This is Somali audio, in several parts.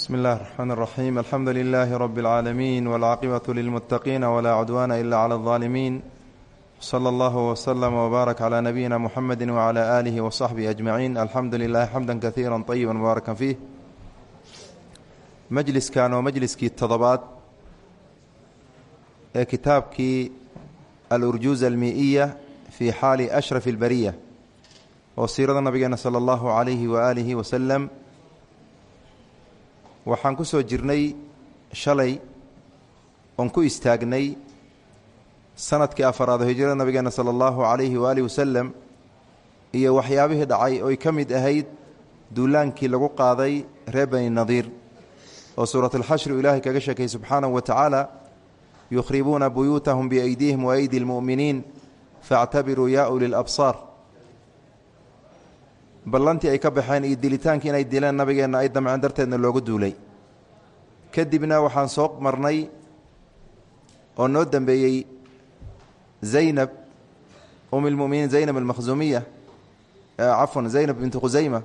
bsmi اllahi الرحmn الرaxيim alxamdu لilaahi rb اlcaalamiin wاlcaaqibaة lilmuتaqiina wlaa cudwaana ila clى الظaalimiin slى اllah wslm wbaarak clى nabiyina muxamedi wclى alihi wصaxbihi ajmaciin alxamdu lilahi xamda kaiira طayiba mubaarakan fiih majliskan waa majliskii todobaad ee kitaabkii alurjuuz almii'iya fii xaali ashraf اlbariya oo siirada nabigeena salى اllahu عalayhi waalihi waslem waxaan ku soo jirnay shalay oon ku istaagnay sannadkii afaraad hijrada nabigeena sala allahu calayhi waaalih wasalem iyo waxyaabihii dhacay oy ka mid ahayd duulaankii lagu qaaday reer bani nadiir oo suuratulxashri uu ilaahay kaga sheekay subxaanahu wa tacaala yukhribuuna buyuutahum biaydihim wa aydi lmu'miniin faactabiruu yaa uli labsaar ballantii ay ka baxeen iyo dilitaankii inay dileen nabigeenna ay damceen darteedna loogu duulay. Kadibna waxaan soo marnay oo noo dembeeyey zaynab um ilmuminiin zaynab almakhzuumiya cafwan zaynab bintu khusayma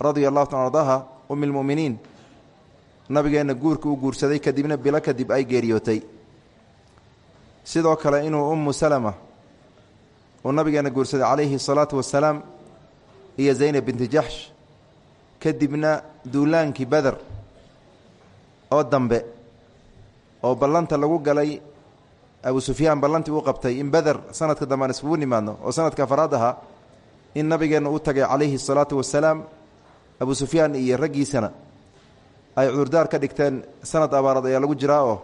radia allahu taala ardaha um ilmuminiin nabigeenna guurka u guursaday kadibna bilo kadib ay geeriyootay. Sidoo kale inuu ummu salama uu nabigeenna guursaday calayhi asalaatu wassalaam iyo zaynab binti jaxsh kadibna duulaankii beder oo dambe oo ballanta lagu galay abu sufyaan ballantii uu qabtay in beder sanadka dambe aan iskugu nimaadno oo sanadka afaraad ahaa in nabigeenna u tagay calayhi asalaatu wasalaam abu sufyaan iyo raggiisana ay cudurdaar ka dhigteen sanad abaarad ayaa lagu jiraa oo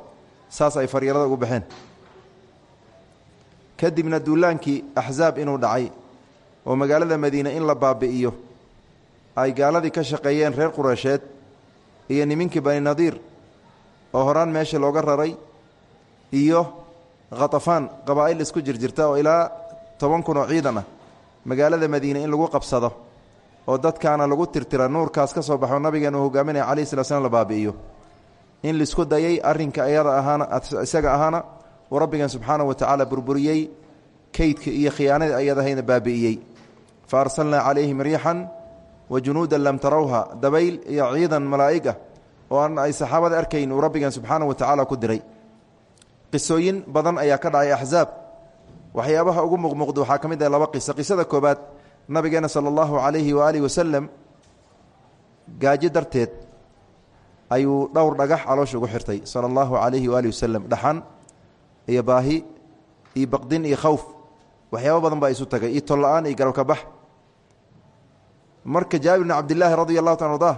saas ay faryarada ugu baxeen. Kadibna duulaankii axzaab inuu dhacay oo magaalada madiine in la baabi'iyo ay gaaladii ka shaqeeyeen reer qureysheed iyo niminkii bani nadiir oo horaan meesha looga raray iyo khatafaan qabaa'il isku jirjirta oo ilaa toban kun oo ciidan ah magaalada madiine in lagu qabsado oo dadkaana lagu tirtira nuurkaas ka soo baxo nabigeena uu hogaaminaya calayhi slat slam la baabi'iyo. In la isku dayay arrinka iyada ahaana isaga ahaana uu rabbigeen subxaanahu wa tacaala burburiyey kaydka iyo khiyaanadii ayad ahayna baabi'iyey fa arsalnaa calayhim riixan wa junuudan lam tarawha dabayl iyo ciidan malaa'ig ah oo aan ay saxaabada arkayn uu rabbigeen subxaanahu wa tacaala ku diray. qisooyin badan ayaa ka dhacay axzaab waxyaabaha ugu muuqmuuqda waxaa ka mid ah laba qiso qisada koobaad nabigeena sala allahu calayhi waaalihi wasalam gaajo darteed ayuu dhowr dhagax caloosha ugu xirtay sala allahu calayhi waalihi wasalam dhaxan iyo baahi iyo baqdin iyo khawf waxyaaba badan baa isu tagay iyo tolla-aan iyo garabka marka jaabir bn cabdilaahi radia allahu taala ardah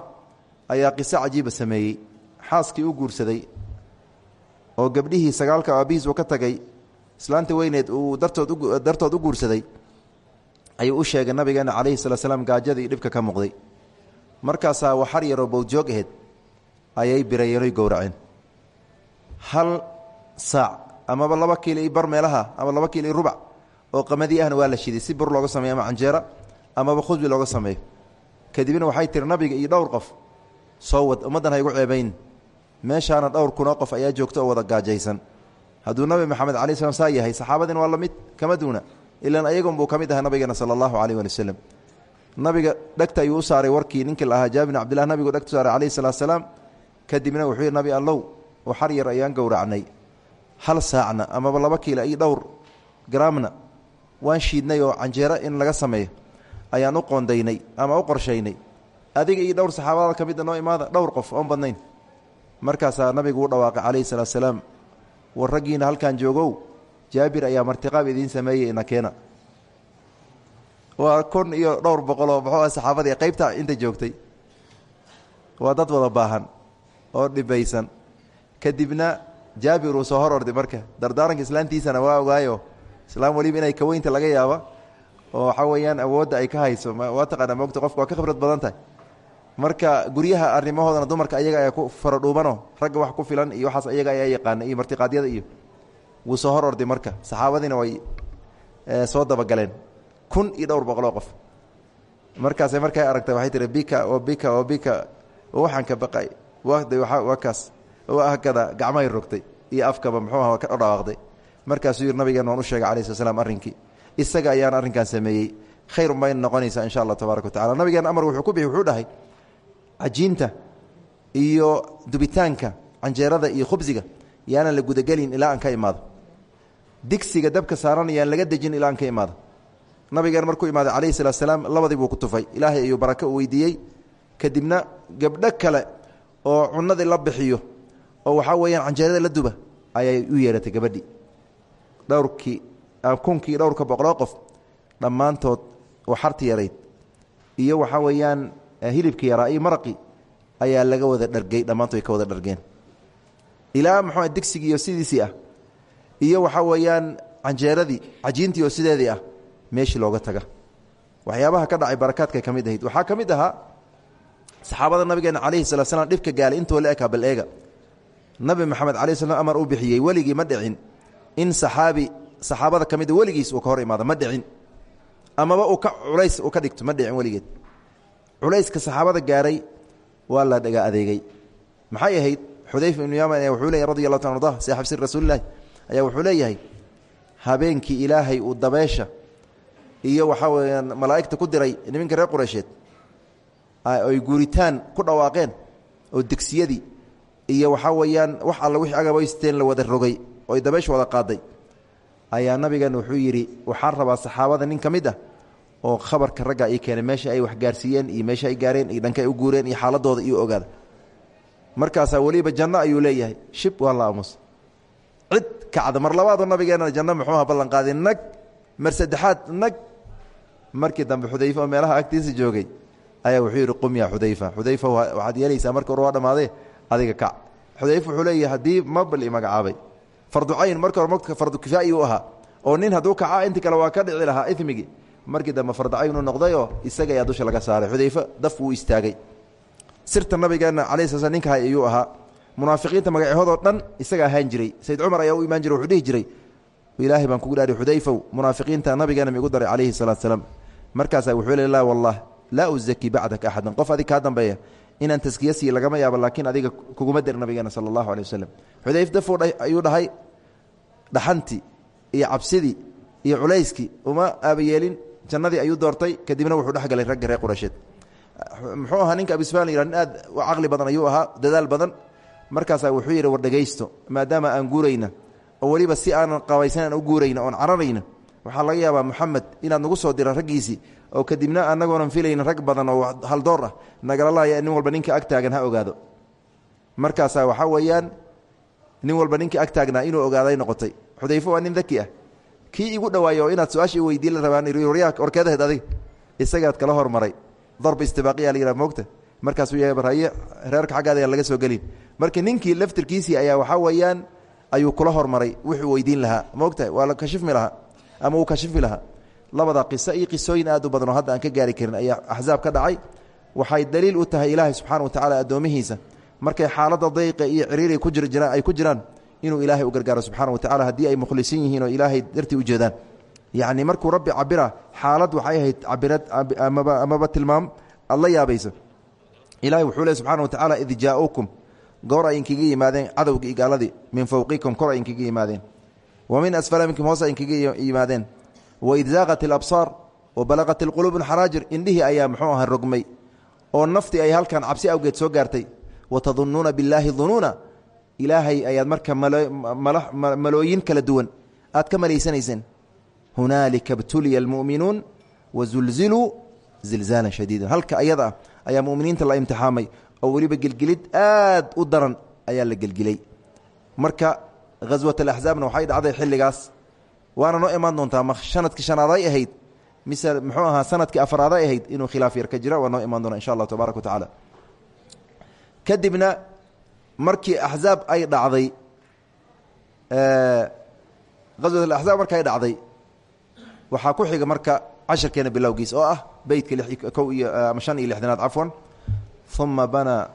ayaa qiso cajiiba sameeyey xaaskii u guursaday oo gabdhihii sagaalka aabihiis uu ka tagay islaanta weyneed uu dartood dartood u guursaday ayuu u sheegay nabigeena calayhi salaa slaam gaajadii dhibka ka muuqday markaasaa waxar yaroo bowdjoog aheyd ayay birayeenoy gowraceen. Hal saac amaba laba kiilo i bar meelaha ama laba kiilo i rubac oo qamadii ahna waa la shiday si bur looga sameeyo ama canjeera amaba khudbi looga sameeyo kadibna waxay tiri nabiga iyo dhowr qof soo wad ummaddan ha igu ceebayn. Meeshaana dhowr kunoo qof ayaa joogta oo wada gaajaysan. Hadduu nabi maxamed alai slam saa yahay saxaabadiina waa la mid kama duuna ilaan ayagunbuu ka mid aha nabigeena sala allahu caleyh waali nabiga dhegta ayuu u saaray warkii ninkii la ahaa jaabir bin nabigu dhegtu saaray calayhi salatu salaam. Kadibna wuxuu yidhi nabi allow waxar yar ayaan gowracnay. Hal saacna amaba laba kiila iyo dhowr garaamna waan shiidnay oo canjeero in laga sameeyo ayaan u qoondaynay ama u qorshaynay. Adiga iyo dhowr saxaabada ka mida noo imaada dhowr qof oon badnayn. Markaasaa nabigu u dhawaaqay calayhi salaatu salaam war raggiina halkan joogow jaabir ayaa martiqaab idiin sameeyey ina keena. Waa kun iyo dhowr boqol oo muxuu ah saxaabadii qaybta inta joogtay. Waa dad wada baahan oo dhibaysan. Kadibna jaabir uu soo hor orday marka dardaaranka islaantiisana waa ogaayo islaam weliba inay kaweynta laga yaaba oo waxaa weeyaan awoodda ay ka hayso. Waa taqaana mogta qofka waa ka khibrad badan tahay. Marka guryaha arrimahoodana dumarka ayaga ayaa ku faradhuubano ragga wax ku filan iyo waxaas ayaga ayaa yaqaana iyo martiqaadyada iyo. Wuu soo hor orday marka. Saxaabadiina way soo dabagaleen. Kun iyo dhowr boqoloo qof. Markaase markay aragtay waxay tihi bika o bika o bika. Waxaan ka baqay. Waa kaas. Hakada gacmahay rogtay. Iyo afkaba muxuu aha ka dhawaaqday markaasuu yidhi nabigeena waan u sheegay calayi sla slam arrinkii isaga ayaan arrinkan sameeyey. Khayr bayna noqonaysaa insha allah tabarak wa tacala nabigeena amar wuxuu ku bixi wuxuu dhahay cajiinta iyo dubitaanka canjeerada iyo khubsiga yaanan la gudagelin ilaa aan ka imaado. Digsiga dabka saaran yaan laga dejin ilaa aan ka imaado. Nabigeen markuu imaaday calayhi salaatu salaam labadii buu ku tufay. Ilaahay ayuu barako u weydiiyey. Kadibna gabdho kale oo cunadii la bixiyo oo waxaa weeyaan canjeerada la duba ayay u yeehatay gabadhii. Dhowrkii kunkii dhowrka boqoloo qof dhammaantood oo xarti yarayd iyo waxaa weeyaan hilibkii yaraa iyo maraqii ayaa laga wada dhargey dhammaantood ay ka wada dhargeen. Ilaa muxuu digsigiiyo sidiisii ah. Iyo waxaa weeyaan canjeeradii cajiintii oo sideedii ah meeshii looga taga. Waxyaabaha ka dhacay barakaadkay ka ahayd. Waxaa ka ahaa saxaabada nabigeena calayhi salaa slam dhibka gaalay intoo la ekaa bal eega. Nabi maxamed calayi slam amar uu bixiyey weligii ma dhicin. In saxaabi saxaabada ka mida weligiis uu ka hor imaado ma dhicin. Amaba uu ka culays uu ka dhigto ma dhicin weligeed. Culayska saxaabada gaaray waa la dhaga adeegay. Maxay ahayd? Xudayfa ibnu yaman ayaa wuxuu leeyahy radi allahu ta arda saaxib sir ayaa wuxuu leeyahay habeenkii ilaahay uu dabeesha iyo waxaa weyaan malaa'igta ku diray niminka reer qureysheed ay guuritaan ku dhawaaqeen oo degsiyadii iyo waxaa weeyaan wax alla wixii agabaysteen la wada rogay oo ay dabeesha wada qaaday ayaa nabigan wuxuu yidhi waxaan rabaa saxaabada nin ka mid ah oo khabarka ragga ii keenay meesha ay wax gaarsiiyeen iyo meesha ay gaareen iyo dhanka ay u guureen iyo xaaladooda iyo ogaada. Markaasaa weliba janno ayuu leeyahay shib waa la aamus. Cid kacda mar labaadoo nabigeenna janno muxuuha ballanqaaday nag mar saddexaad nag. Markii dambe xudayfa oo meelaha agtiisa joogay ayaa wuxuu yidhi qum xudayfa xudayfa waxaad yeelaysaa marka hore waa dhammaadee adiga kac. Xudayfa wuxuu leeyahay haddii i magacaabay fardu cayn marka hore fardu kifaayi u ahaa. Oo nin hadduu kaca inti kale waa ka dhici lahaa imigii markii dambe fardu caynu noqdayoo isaga ayaa dusha laga saaray. Xudayfa daf wuu istaagay. Sirta nabigeenna cala sl sl ninka hay ayuu ahaa. Munaafiqiinta magacyahoodoo dhan isaga ahaan jiray. Sayd cumar ayaa u imaan jiray wuxuu dhihi jiray ilaahay baan kugu dhaari xudayfow munaafiqiinta nabigeena migu daray calayhi salaatu salaam. Markaasaa wuxuu le la wallah laa uzaki bacdaka axadan qof adig kaa dambeeya inaan taskiya siiye lagama yaabo laakiin adiga kuguma dir nabigeena sala allahu aleh waslem xudayf ayuu dhahay dhaxantii iyo cabsidii iyo culayskii uma aabayeelin jannadii ayuu doortay kadibna wuxuu dhex galay ragga reer quraysheed. Muxuu ahaa ninka abisufan la aad u caqli badan ayuu ahaa dadaal badan. Markaasaa wuxuu yidhi war dhegaysto maadaama aan guurayna oo weliba si aanan qabaysan aan u guurayna oon cararayna waxaa laga yaabaa moxamed inaad nagu soo dira raggiisii oo kadibna anagoonan filaynin rag badan oo haldoor ah nagala laaya nin walba ninka ag ha ogaado. Markaasaa waxaa weeyaan nin walba ninkii ag inuu ogaaday noqotay. Xudayfo waa nin daki ah. Kii igu dhawaayey oo inaad su'aashii weydiin la rabaan orkeedaheed adig isagaad kala hormaray. Darb istibaaqiya la yihah moogta? Markaasuu yahay barhaye reerka xaggaada ayaan laga soo gelin. Marka ninkii laftirkiisii ayaa waxaa weeyaan ayuu kula hormaray wuxuu weydiin lahaa. Moogtahay waa la kashifmi lahaa ama uu kashifmi lahaa labada qiso iyo qisooyin aad u badan oo hadda aan ka gaari karin ayaa axsaab ka dhacay. Waxay daliil u tahay ilaahay subxaana wa tacala addoomihiisa. Markay xaaladda dayqa iyo ciriiri ku jirjiraan ay ku jiraan inuu ilaahay u gargaaro subxana wa tacala haddii ay mukhlisin yihiin oo ilaahay dartii u jeedaan. Yacni markuu rabbi cabira xaalad waxay ahayd cabirad amaba amaba tilmaam aad la yaabayso ilahay wuxuu leh subxana wa tacaala id jaa-ukum goor yimaadeen cadowgii gaaladii min fowqikum kor ay yimaadeen. Wa min asfala minkum hoos ay yimaadeen waid zaaqat alabsaar wa balaqat alquluub xaraajir indhihii ayaa muxuu aha rogmay oo naftii ay halkan cabsi awgeed soo gaartay wa tadunnuuna billaahi dunuuna ilaahay ayaad marka malooyin kala duwan aad ka malaysanayseen hunaalika btuliya almu'minuun wazulziluu zilzaalan shadiida halka ayada ah ayaa muminiinta la imtixaamay oo weliba gelgelid aad u daran ayaa la gelgilay marka ghaswat alaxzaabna waxay dhacday xilligaas waana noo imaan doontaa ma sannadkii shanaaday ahayd mise muxuu ahaa sannadkii afraaday ahayd inuu khilaaf yar ka jira waa noo imaan doona insha allah tabaaraka wa tacaala. Kadibna markii axzaab ay dhacday ghaswat alaxzaab marka ay dhacday waxaa ku xiga marka cashirkeena bilowgiis oo ah beytka kow iyo ama iyo lixdanaad cafwan uma bana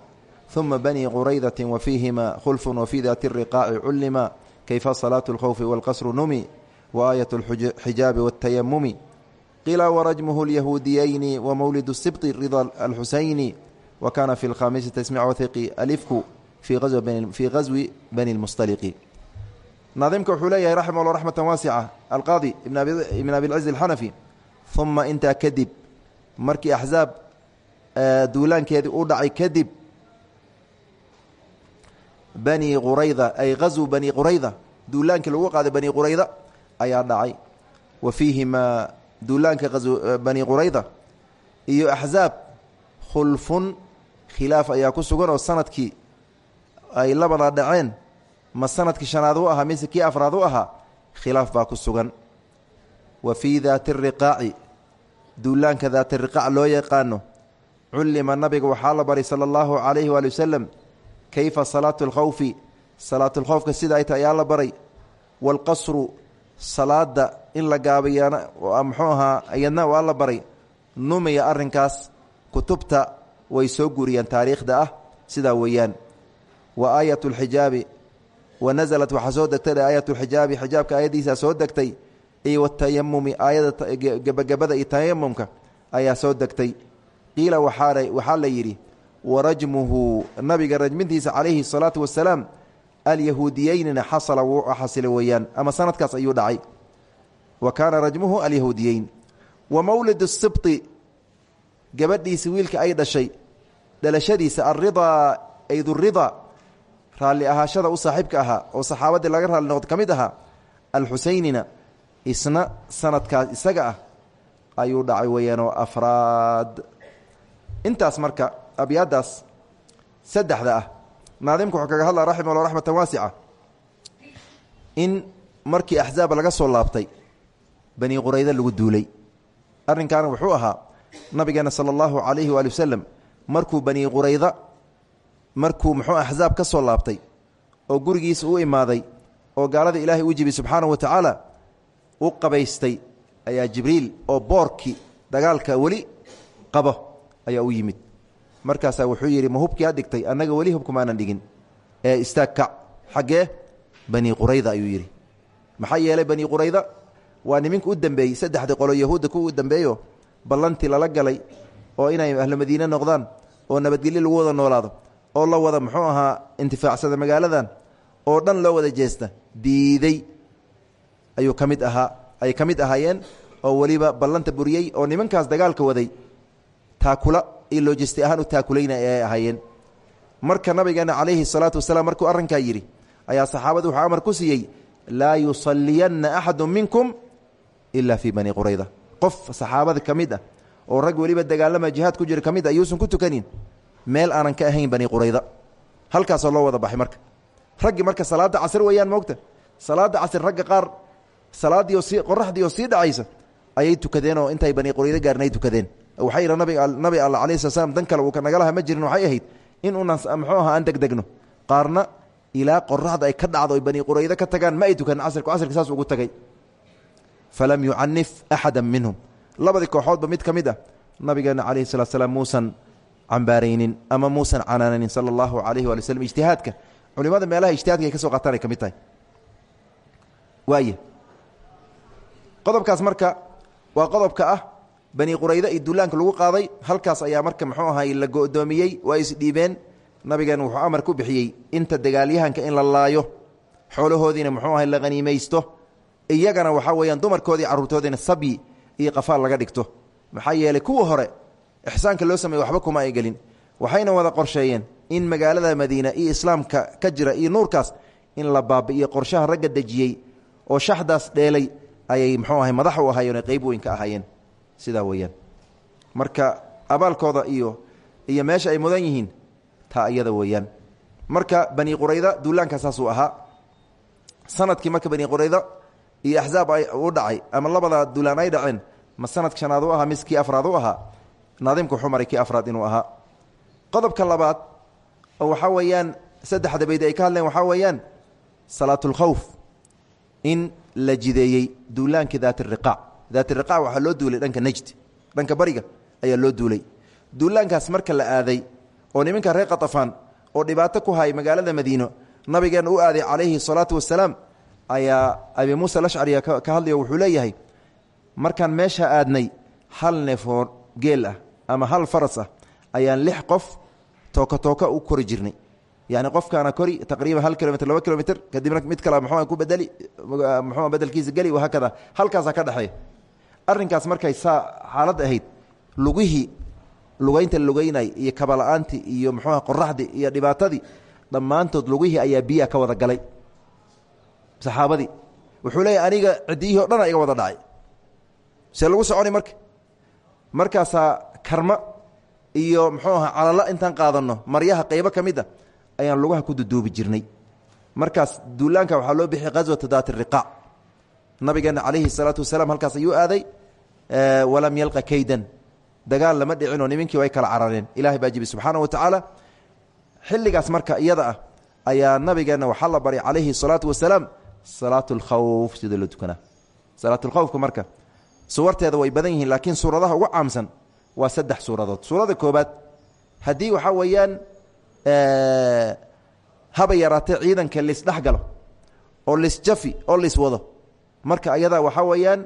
uma bani quraydati wa fiihima khulfun wafi dati riqaaci cullima kayfa salaatu اlkhowfi wاlqasru numi waayat اlxijaabi wاtayamumi qila warajmuhu اlyahuudiyayni wamawlid sibطi rida alxusayni wa kana fi lkhamiisi tasmic wathiqi alifku fii gaswi bani اlmustaliqi naadimka wuxuu leeyahay raximah llah raxmata waasica alqaadi ibn abilciz alxanafi uma intaa kadib markii axzaab duulaankeedii u dhacay kadib bani qurayda ay gazwu bani qurayda duulaankii lagu qaaday bani qurayda ayaa dhacay. Wa fiihimaa duulaanka bani qurayda iyo axzaab khulfun khilaaf ayaa ku sugan oo sannadkii ay labada dhaceen ma sannadkii shanaad u ahaa mise kii afraad u ahaa khilaaf baa ku sugan. Wa fii daati riqaaci duulaanka daati riqaac loo yaqaano cullima nabiga waxaa la baray sala allahu calayhi waali wasalam kayfa salaatu alkhawfi salaatulkhowfka sida ay tahay ayaa la baray waalqasru salaada in la gaabiyaana muxuu ahaa iyadna waa la baray. Numiya arrinkaas kutubta way soo guuriyeen taariikhda ah sidaa weeyaan. Wa aayat lxijaabi wa nasalat waxaa soo degtay aayat lxijaabi xijaabka aayaddiisa soo degtay iyo watayamumi aayada gebagabada iyo tayamumka ayaa soo degtay. Qiila waxaa la yidhi warajmuhu nabiga rajmintiisa calayhi الsalaatu wasalaam alyahuudiyeynina xasala xasila weeyaan ama sanadkaas ayuu dhacay. Wa kaana rajmuhu alyahuudiyeyn. Wa mawlid sibti gabadhiisi wiilka ay dhashay dhalashadiisa alridaa ayduridaa raalli ahaashada u saaxiibka ahaa oo saxaabaddii laga raalli noqdo ka mid ahaa alxuseynina isna sanadkaas isaga ah ayuu dhacay weeyaanoo afraad. Intaas marka abyaaddaas saddexda ah naadimku wuxuu kaga hadlaa raximah llah raxmatan waasica. In markii axzaab laga soo laabtay bani qurayda lagu duulay. Arrinkaana wuxuu ahaa nabigeena sala allahu calayhi waali wasalam markuu bani qurayda markuu muxuu axzaab ka soo laabtay oo gurigiisa u imaaday oo gaalada ilaahay u jibi subxaanahu wa tacaala u qabaystay ayaa jibriil oo boorkii dagaalka weli qabo ayaa u yimid markaasaa wuxuu yidhi ma hubkii ad dhigtay annaga weli hubkumaanan dhigin. Ee istaag kac xaggee bani qurayda ayuu yidhi maxaa yeelay bani qurayda waa niminka u dembeeyey saddexdii qolo yahuudda ku dembeeyo ballantii lala galay oo inay ahlu madiine noqdaan oo nabadgelyo lagu wada noolaado oo la wada muxuu ahaa intifaacsada magaaladan oo dhan loo wada jeesta diiday ayuu ka mid ahaa ay ka mid ahaayeen oo weliba ballanta buriyey oo nimankaas dagaalka waday taakula iyo lojisti ahaan u taakulayna ay ahaayeen. Marka nabigeena calayhi salaatu wasalaam markuu arrinkaa yidhi ayaa saxaabadu wuxuu amar ku siiyey laa yusaliyanna axadu minkum ila fii bani qurayda qof saxaabada ka mid ah oo rag weliba dagaalama jihaad ku jira ka mid ah ku tukanin meel aanan ka ahayn bani qurayda halkaasoo loo wada baxay marka. Raggii marka salaadda casr weeyaan moogta salaadda casr ragga qaar salaadii oo sii qoraxdii oo sii ayay tukadeen oo intay bani quraydo gaarnay tukadeen waxay nabi alla alayh sala slam dan kale uu nagalaha ma jirin waxay ahayd in unan muxuu aha aan degdegno. Qaarna ilaa qoraxda ay ka dhacdo ay bani quraydo ka tagaan ma ay tukanin casrku casrka saas ugu tagay. Falam yucanif axada minhum. Labadii kooxoodba mid ka mid ah nabigeena calayhi salatu salaam muusan cambaaraynin ama muusan canaananin sala allahu alayhi waali slm ijtihaadka culimada meelaha ijtihaadka ay ka soo qaataan ay ka mid tahay. Waay qodobkaas marka waa qodobka ah bani qurayda iyo duulaanka lagu qaaday halkaas ayaa marka muxuu ahay la go'doomiyey waa isdhiibeen nabigeen wuxuu amar ku bixiyey inta dagaalyahanka in la laayo xoolahoodiina muxuu ahay la haniimaysto iyagana waxaa weeyaan dumarkoodii carruurtoodiina sabyi iyo qafaal laga dhigto. Maxaa yeelay kuwa hore ixsaanka loo sameeye waxba kuma ay gelin. Waxayna wada qorsheeyeen in magaalada madiina iyo islaamka ka jira iyo nuurkaas in la baabi'iyo qorshaha ragga dejiyey oo shaxdaas dheelay ayay muxuu ahay madax u ahaayeen qeyb weyn ka ahaayeen sidaa weeyaan. Marka abaalkooda iyo iyo meesha ay mudan yihiin taa iyada weeyaan. Marka bani qurayda duulaanka saasuu ahaa sannadkii marka bani qurayda iyo axzaab ay u dhacay ama labada duulaan ay dhaceen ma sanadka shanaad u ahaa mise kii afraad u ahaa naadimka wuxuu maray kii afraad inuu ahaa. Qodobka labaad oo waxaa weeyaan saddexda bayd ay ka hadleen waxaa weeyaan salaatulkhawf in la jideeyey duulaankii daat riqaac daat riqaac waxaa loo duulay dhanka najd. Dhanka bariga ayaa loo duulay. Duulaankaas marka la aaday oo niminka reer katafaan oo dhibaato ku hay magaalada madiino nabigeena u aaday calayhi salaatu wasalaam ayaa abi muusa alashcariya ka hadlayo wuxuu leeyahay markaan meesha aadnay hal neefoo geel ah ama hal faras ah ayaan lix qof tooka tooka u kori jirnay. Yani qofkaana kori taqriiban hal kilomitr laba kilomitr kadibna mid kale mxu ku bedeli mxu bedelkiisa geli wahaakada halkaasaa ka dhexeeya arrinkaas markay saa xaalad ahayd lugihii lugaynta lugaynay iyo kabala-aantii iyo mxuuha qoraxdii iyo dhibaatadii dhammaantood lugihii ayaa biyaa ka wada galay. Saxaabadii wuxuu leeyahy aniga ciddiyihii o dhana iga wada dhacay. See lagu soconi marka markaasaa karma iyo muxuu aha calala intaan qaadanno maryaha qaybo ka mid a ayaan lugaha ku duduubi jirnay. Markaas duulaanka waxaa loo bixiyay qaswata daat riqaac nabigeena calayhi salaatu wasalaam halkaas ayuu aaday walam yalqa kaydan. Dagaal lama dhicinoo nimankii way kala carareen. Ilahay baa jibi wa tacaala xilligaas marka iyada ah ayaa nabigeenna waxaa la baray calayhi salaatu wasalaam salaat اlkhawf sida loo اlkhawfka marka suwarteeda way badan yihiin laakiin suuradaha ugu caamsan waa saddex suuradood. Suurada koobaad haddii waxaa weeyaan haba yaraatee ciidanka lisdhex galo oo lisjafi oo liswado marka ayada waxaa weeyaan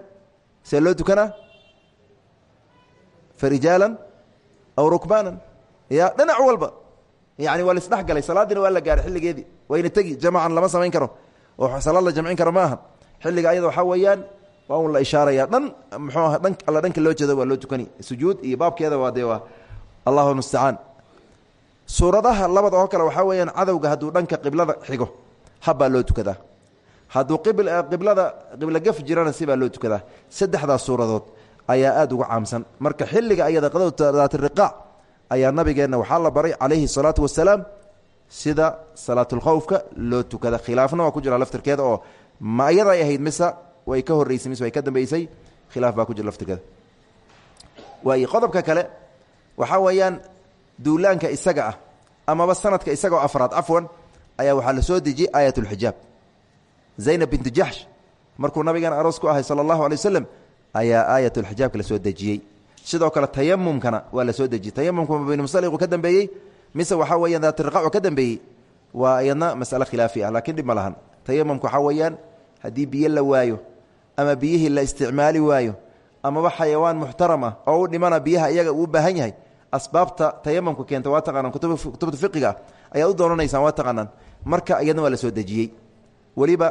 see loo tukanaa farijaalan aw rukbaanan? Ya dhinac walba. Yani waa lisdhex galay salaadiina waa la gaaray xilligeedii. Wayna tegi jamacan lama samayn karo. Oo salaad la jamcin karo maaha. Xilliga ayada waxaa weeyaan waa un la ishaaraya dhan muxuu aha dhan alla dhanka loo jeedo waa loo tukani sujuud iyo baabkeeda waa dee waa allahu mustacaan suuradaha labada oo kale waxaa weeyaan cadowga hadduu dhanka qiblada xigo habbaa loo tukadaa hadduu qiblada qibla gaf jirana sibaa loo tukadaa. Saddexdaas suuradood ayaa aada uga caamsan. Marka xilliga ayada qadowdaatiriqaac ayaa nabigeenna waxaa la baray calayhi salaatu wasalaam sida salaatulkhawfka loo tukada khilaafna waa ku jira laftirkeeda oo ma ayaday ahayd mise way ka horreysay mise way ka dambeysay khilaaf baa ku jira laftirkeeda. Waay qodobka kale waxaa weeyaan duulaanka isaga ah amaba sanadka isagaoo afraad cafwan ayaa waxaa la soo dejiyey aayat ulxijaab zaynab bintu jaxsh markuu nabigan aroos ku ahay sala allahu alay waslem ayaa aayatulxijaabka la soo dejiyey. Sidoo kale tayamumkana waa la soo dejiyey. Tayamumka mabnmusaliqu ka dambeeyey mise waxaa weyaan daatiriqacu ka dambeeyey waa iyadna masale khilaafi ah laakiin dhib ma lahan. Tayamumka waxaa weeyaan haddii biyo la waayo ama biyihii la isticmaali waayo amaba xayawaan muxtaram ah oo u dhimana biyaha iyaga uu baahan yahay asbaabta tayamumka keenta waa taqaanaan kutubta fiqiga ayaad u doonanaysaan waa taqaanaan. Marka iyadna waa la soo dejiyey. Weliba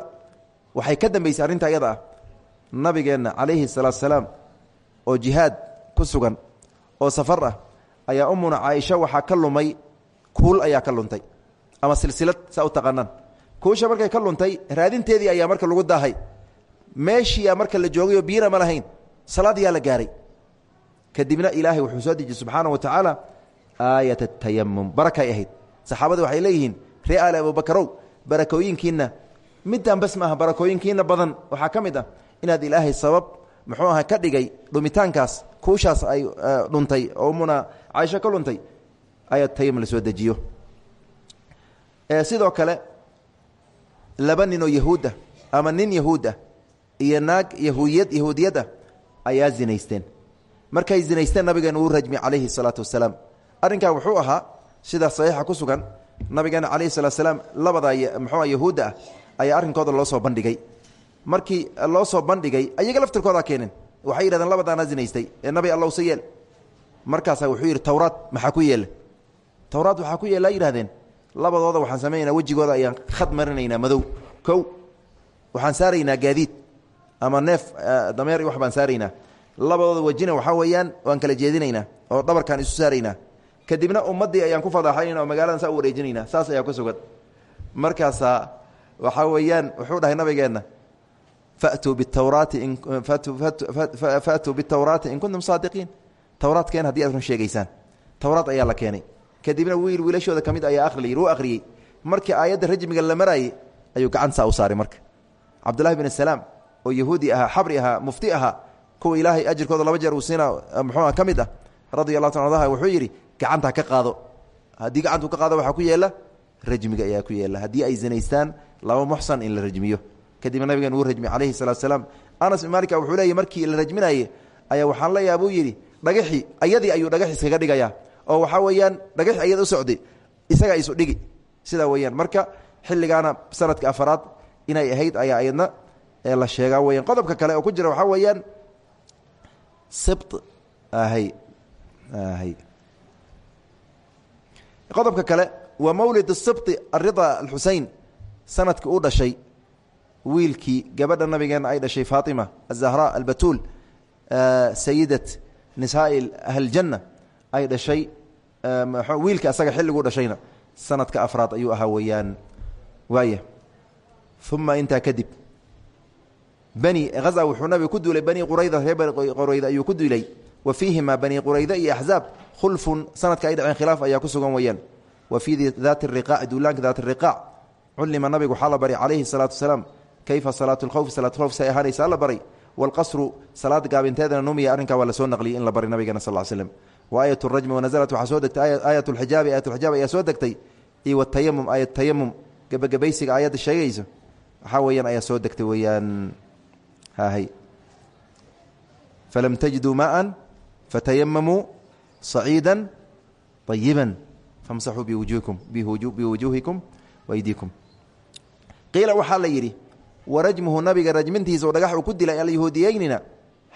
waxay ka dambeysay arrinta iyada ah nabigeenna calayhi salaatu salaam oo jihaad ku sugan oo safar ah ayaa umuna caaisha waxaa ka lumay kuul ayaa ka luntay ama silsilad saa u taqaanaan. Kuusha markay ka luntay raadinteedii ayaa marka lagu daahay. Meeshiiyaa marka la joogayoo biyana ma lahayn salaad yaa la gaaray. Kadibna ilaahay wuxuu soo dejiyey subxaana wa tacaala aayat atayamum barakay ahayd. Saxaabada waxay leeyihiin ree aali abubakarow barakooyinkiinna midaan bas barakooyinkiina badan. Waxaa ka mid ah inaad ilaahay sabab muxuu aha ka dhigay dhumitaankaas kuushaas ay dhuntay oo umuna caaisho ka luntay aayat tayamum la soo dejiyo. Sidoo kale laba ninoo yahuud ah ama nin yahuud ah iyo naag yahuudiyad yahuudiyad ah ayaa zinaysteen. Markay zinaysteen nabigeena uu rajmi calayhi salaatu wasalaam. Arrinkan wuxuu ahaa sida saxiixa ku sugan nabigeena calayhi salatu salaam labada muxuua yahuudda ah ayaa arrinkooda loo soo bandhigay. Markii loo soo bandhigay ayaga laftirkoodaa keeneen waxay yidhahdeen labadaana zinaystay ee nabi alla usa yeel markaasaa wuxuu yidhi towraad maxaa ku yeela towraad waxaa ku yeelaa yidhahdeen labadooda waxaan samaynaynaa wejigooda ayaan khad marinaynaa madow. Kow waxaan saaraynaa gaadiid ama neef dameer wax baan saaraynaa. Labadooda wejina waxaa weeyaan waan kala jeedinaynaa oo dhabarkaan isu saaraynaa. Kadibna ummaddii ayaan ku fadaaxaynayna oo magaaladan saa u saas ayaa ku sugan markaasaa waxaa weeyaan wuxuu dhahay nabigeenna fatuu bitawraati in faatuu bitawraati in kuntum saadiqiin. Towraad keen haddii aad run sheegaysaan towraad ayaa la keenay. Kadibna wiil wiilashooda ka mid ayaa akhri la yidhi wuu markii aayadda rajmiga la maraayey ayuu gacan saa u saaray marka. Cabdullahi bin salaam oo yahuudi ahaa xabri ahaa mufti ahaa kuwa ilaahay ajirkooda laba jeer uu siina muxuua ka mid ah wuxuu yidhi gacanta ka qaado. Haddii gacantuu ka qaado waxaa ku yeela rajmiga ayaa ku yeela haddii ay zinaystaan laba muxsan in la rajmiyo. Kadibna nabigan wuu rajmi calayhi salatu salaam. Anas bin maalika wuxuu leeyay markii la rajminaye ayaa waxaan leeyaha buu yidhi dhagaxii ayadii ayuu dhagax iskaga dhigayaa oo waxaa weeyaan dhagaxi ayada socday isagaa isu dhigi. Sidaa weeyaan marka xilligaana sanadka afaraad inay ahayd ayaa ayadna la sheegaa weyaan qodobka kale oo ku jira waxaa weeyaan sibt ahay ahay. Qodobka kale waa mawlid sibti arida alxusein sannadkii u dhashay wiilkii gabadha nabigeena ay dhashay faatima azahra albatuul sayidat nisaai ahljanna ay dhashay wiilka asaga xilliguu dhashayna sanadka afraad ayuu ahaa weeyaan. Waaya uma kadib bani haza wuxuu nabiga ku bani qurayda reer bani qurayda ayuu wa fiihimaa bani qurayda iyo axzaab khulfun sanadka ay dhaceen ayaa ku sugan weeyaan. Wa fii daati riqaaci duulaanka daat riqaac culima nabigu waxaa la baray calayhi salaatu wasalaam kayfa salaatu lkhowfi salaatulkhowf say ahaanaysaa la baray walqasru salaad gaabinteedana numiya arrinkaa waa la soo naqliyey in la baray nabigana sal slm wa aayat rajmi wanaزlat waxaa soo degtay aayat lxijaabi aayat lxijaab ayaa soo degtay iyo watayamum aayat tayamum gebagabaysiga aayadda sheegayso waxaa weeyaan ayaa soo degtay weeyaan hahay falam tajiduu maaan fatayamamuu saciida ayiba famsaxuu biwujuhikum qiila waxaa la yidhi warajmuhu nabiga rajmintiisa oo dhagax uu ku dilay alyahuudiyeynina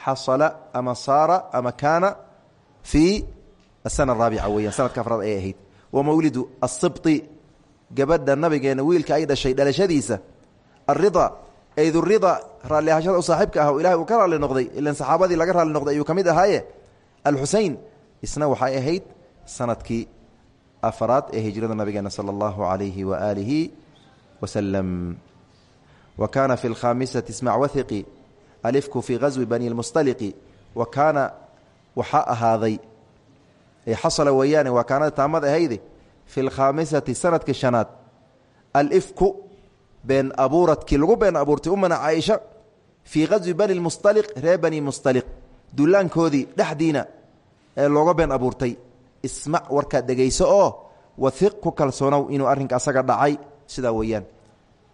xasala ama saara ama kaana fii asana araabica weeyaan. Sanadka afraad ayay ahayd. Wa mawlidu asibti gabadha nabigeena wiilka ay dhashay dhalashadiisa alrida eydurida raalli ahashada u saaxiibka ah oo ilahay uu ka raalli noqday ilan saxaabadii laga raalli noqday ayuu ka mid ahaaye? Alxusein isna waxay ahayd sannadkii afraad ee hijrada nabigeena sala calayhi wa wa kaana fi lkhaamisati ismac wathiqi alifku fii ghaswi bani lmustaliqi wa kaana waxaa ahaaday xasala weeyaane waa kaanada taamad ahayde fi lkhaamisati sanadka shanaad alifku been abuuradkii lagu been abuurtay umana caaisha fii ghaswi bani lmustaliq reer bani mustaliq dullaankoodii dhexdiina ee looga been abuurtay ismac warkaad dhegayso oo wahiq ku kalsoonow sidaa weeyaan.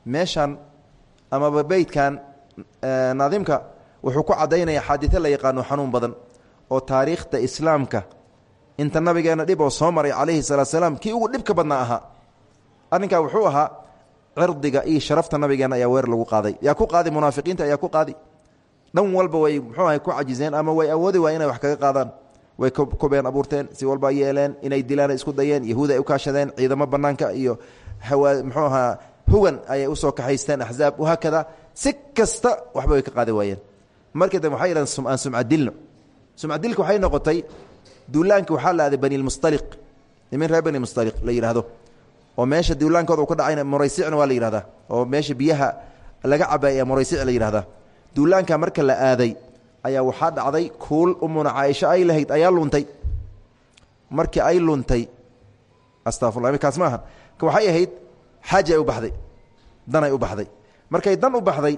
Meeshan amaba beydkan naadimka wuxuu ku caddaynaya xaadite la yaqaano xanuun badan oo taariikhda islaamka inta nabigeena dhib oo soo maray calayhi salaatu salaam kii ugu dhibka badnaa ahaa. Arrinkaa wuxuu ahaa cirdiga iyo sharafta nabigeena ayaa weer lagu qaaday. Yaa ku qaaday munaafiqiinta ayaa ku qaaday dhan walba way muxuu ahay ku cajiseen ama way awoodi waay inay wax kaga qaadaan way ku been abuurteen si walba yeeleen inay dilaan isku dayeen yahuud ay u kaashadeen ciidamo banaanka iyo hawaa muxuu ahaa hugan ayay u soo kaxaysteen axzaab wahaakada si kasta waxba way ka qaadi waayeen. Markii dambe waxay yidhahdeen aan sumcadilno sumcadilka waxay noqotay duulaankii waxaa la aaday banilmustaliq nimin reer bani mustaliq la yidhaahdo oo meesha duulaankooda uu ka dhacayna muraysicna waa la yihahdaa oo meesha biyaha laga cabay muraysic la yihahdaa duulaanka marka la aaday ayaa waxaa dhacday kuul umuna caaisho ay lahayd ayaa luntay. Markii ay luntay astafurla kaas ma aha waxay ahayd xaaji ay u baxday danay u baxday. Markay dan u baxday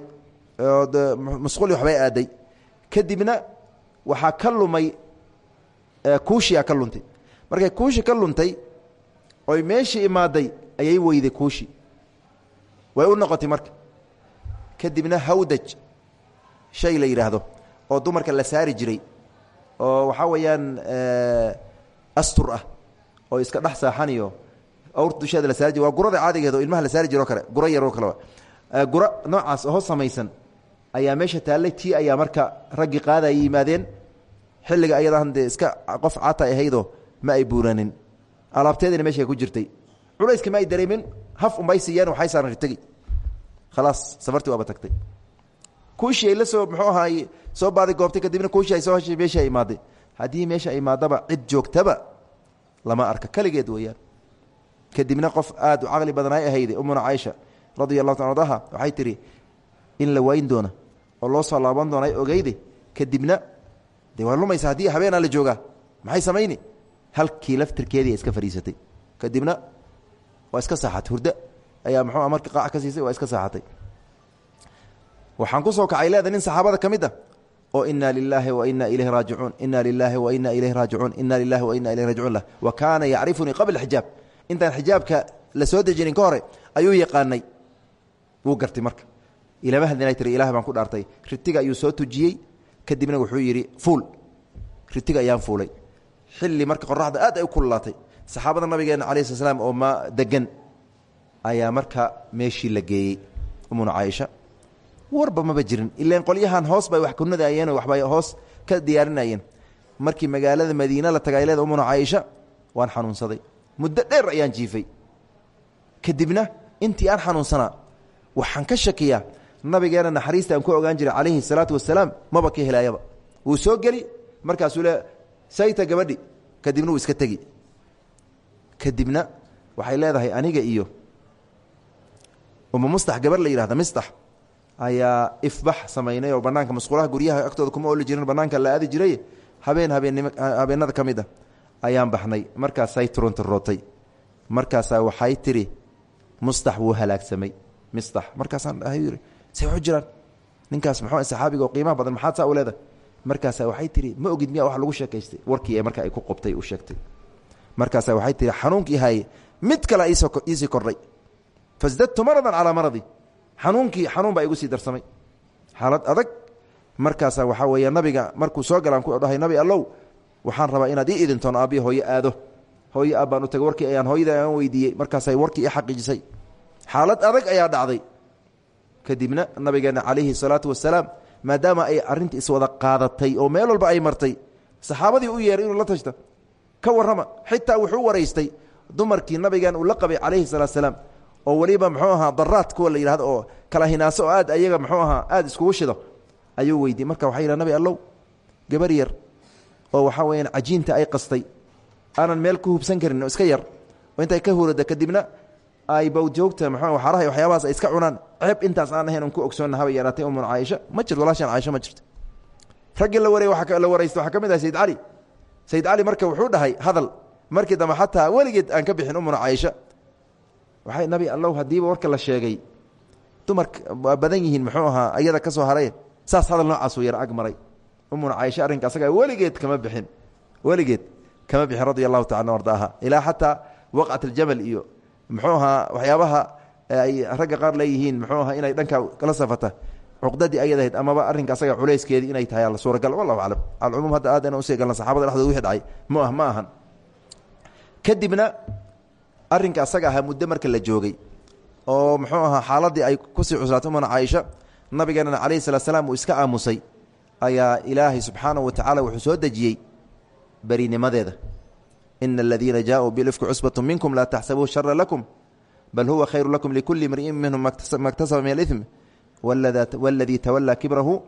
masquuli waxbay aaday. Kadibna waxaa ka lumay kuushia ka luntay. Markay kuushi ka luntay oy meeshii imaaday ayay weyday kuushi. Way u noqotay marka. Kadibna hawdaj shay la yidhaahdo oo dumarka la saari jiray oo waxaa weeyaan astur ah oo iska dhex saaxaniyo awrta dusheeda la saari jir waa gurada caadigeed oo ilmaha la saari jiro o kale gura yaroo kale gura noocaas oo samaysan ayaa meesha taallay. Tii ayaa marka raggii qaadaya yimaadeen. Xilliga ayadahan dee iska qof cata ahaydoo ma ay buuranin alaabteedina meesha ku jirtay. Culayska ma ay dareemin haf unbay siiyeen waxay saaran ritagi khalaas safartii waaba tagtay kuushii ay la soo muxuu ahaay soo baaday goobtay kadibna kuushii ay soo heshay meeshii ay imaaday. Meesha ay imaadaba cid joogtaba lama arka. Keligeed weeyaan. Kadibna qof aad u caqli badan ay ahayday umuna caaisha radia allahu ta ardaha waxay tihi in la waayn doona oo loo soo laaban doona ay ogeyde kadibna dee waa lumaysa haddii la joogaa maxay samayni? Halkii laftirkeedii iska fadhiisatay. Kadibna waa iska saaxatay hurdo ayaa muxuu marka qaac ka siisay waa iska saaxatay waxaan ku soo kacay leeda nin saxaabada ka mid ah. Oo ina lilaahi wa ina ilayhi raajicuun. Ina lilaahi wa ina ilayhi raajicuun. Ina lilahi wa ina ilayhi raajicuun lah. Wa kaana yacrifunii qabla xijaab. Intaan xijaabka la soo dejinin ka hore ayuu yaqaanay. Wuu gartay marka. Ilama hadlinay tiri ilah baan ku dhaartay. Ritiga ayuu soo tujiyey. Kadibna wuxuu yidhi fuul. Ritiga ayaan fuulay. Xilli marka qoraxda aad ay u kululaatay. Saxaabada nabigeena calayi sla slam oo ma degan ayaa marka meeshii la geeyey. Umuna caaisha warba maba jirin. Ilan qolyahan hoos bay wax kunadaayeenoo waxbay hoos ka diyaarinayeen. Markii magaalada madiina la tagay leeda umuna caaisha waan xanuunsaday. Muddo dheer ayaan jiifay. Kadibna intii aan xanuunsanaa waxaan ka shakiyaa nabigeena naxariista aan ku ogaan jiray calayhi salaatu wasalaam maba ka helaayaba. Wuu soo geli markaasuu le sayta gabadhi. Kadibna iska tegi. Kadibna waxay leedahay aniga iyo uma mustax gabar la yihahda mistax ayaa ifbax samaynay oo banaanka masquulaha guryaha agtooda kuma oli jirin banaanka la aadi jiray. Habeen habeennim habeenada ka mid a ayaan baxnay. Markaasay turuntarootay markaasaa waxay tiri mustax wuu halaagsamay. Mistax markaasaan dhahay say waxu jiraan. Ninkaas muxuu saxaabiga oo qiimaha badan maxaad saa u leedahay? Markaasaa waxay tihi ma ogid miyaa wax lagu sheekaystay? Warkii ee marka ay ku qobtay u sheegtay. Markaasaa waxay tihi xanuunkii haye mid kale iisii kordhay fasdadtu maradan calaa maradi xanuunkii xanuun baa igu sii darsamay. Xaalad adag markaasaa waxaa weeye nabiga markuu soo galaan ku dhahay nabi allow waxaan rabaa inaad ii idintoon aabbiya hooyo aado. Hooyo aab u tagay warkii ayaan hooyada aan weydiiyey. Markaasay warkii ii xaqiijisay. Xaalad adag ayaa dhacday. Kadibna nabigeena calayhi salaatu wasalaam maadaama ay arinta iswada qaadatay oo meel walba ay martay saxaabadii u yeeray inuu la tashta ka warrama xitaa wuxuu waraystay dumarkii nabigan uu la qabay calayhi salaatu salaam oo weliba muxuu ahaa daraad kuwa la yidhahdo oo kala hinaaso aad ayaga muxuu ahaa aada iskugu shido ayuu weydiiyey. Marka waxay yidhaha nabi allow gabar yar oo waxaa weyaan cajiinta ay qastay aanan meel ku hubsan karin iska yar oo intay ka hurada kadibna ay bawjoogta mxuu waxaaraha waxyaabahaas ay iska cunaan. Ceeb intaas aan ahayn ku ogsoonna haba yaraatay umun caaisha. Ma jirto walaashaan caaisha ma jirto. Raggii la waray la waraysta waxaa ka mid sayid cali sayid cali marka wuxuu dhahay hadal. Markii dambe xataa weligeed aan ka bixin umuna caaisha waxay nabi allow haddiiba warka la sheegay dumarka waa badan yihiin muxuu ahaa ayada ka soo haray saas hadal noocaasuu yar ag maray. Umuna caaisha arrinka asaga weligeed kama bixin weligeed kama bixin radia allahu tacala ardaaha ilaa xataa waqcat aljamal iyo muxuu ahaa waxyaabaha ay ragga qaar leeyihiin muxuu ahaa inay dhanka kala safata. Cuqdadii ayad ahayd amaba arrinka asaga culayskeedii inay tahay suuragal wallahu aclam alcumuum hadda aadana u sii galna saxabada dhexdooda wixii dhacay mu ah ma ahan. Kadibna arrinka asaga ahaa muddo marka la joogay oo muxuu ahaa xaaladii ay ku sii cuslaatay umana caaisha nabigeenana calayhi salaat slaam uu iska aamusay ayaa ilaahay subxaanahu wa tacaala wuxuu soo dejiyey berinimadeeda ina aladiina jaauu bilifki cusbatu minkum laa taxsabuuhu shara lakum bal huwa khayru lakum likuli mri'in minhum ma ktasaba min alidm waladii tawalaa kibrahu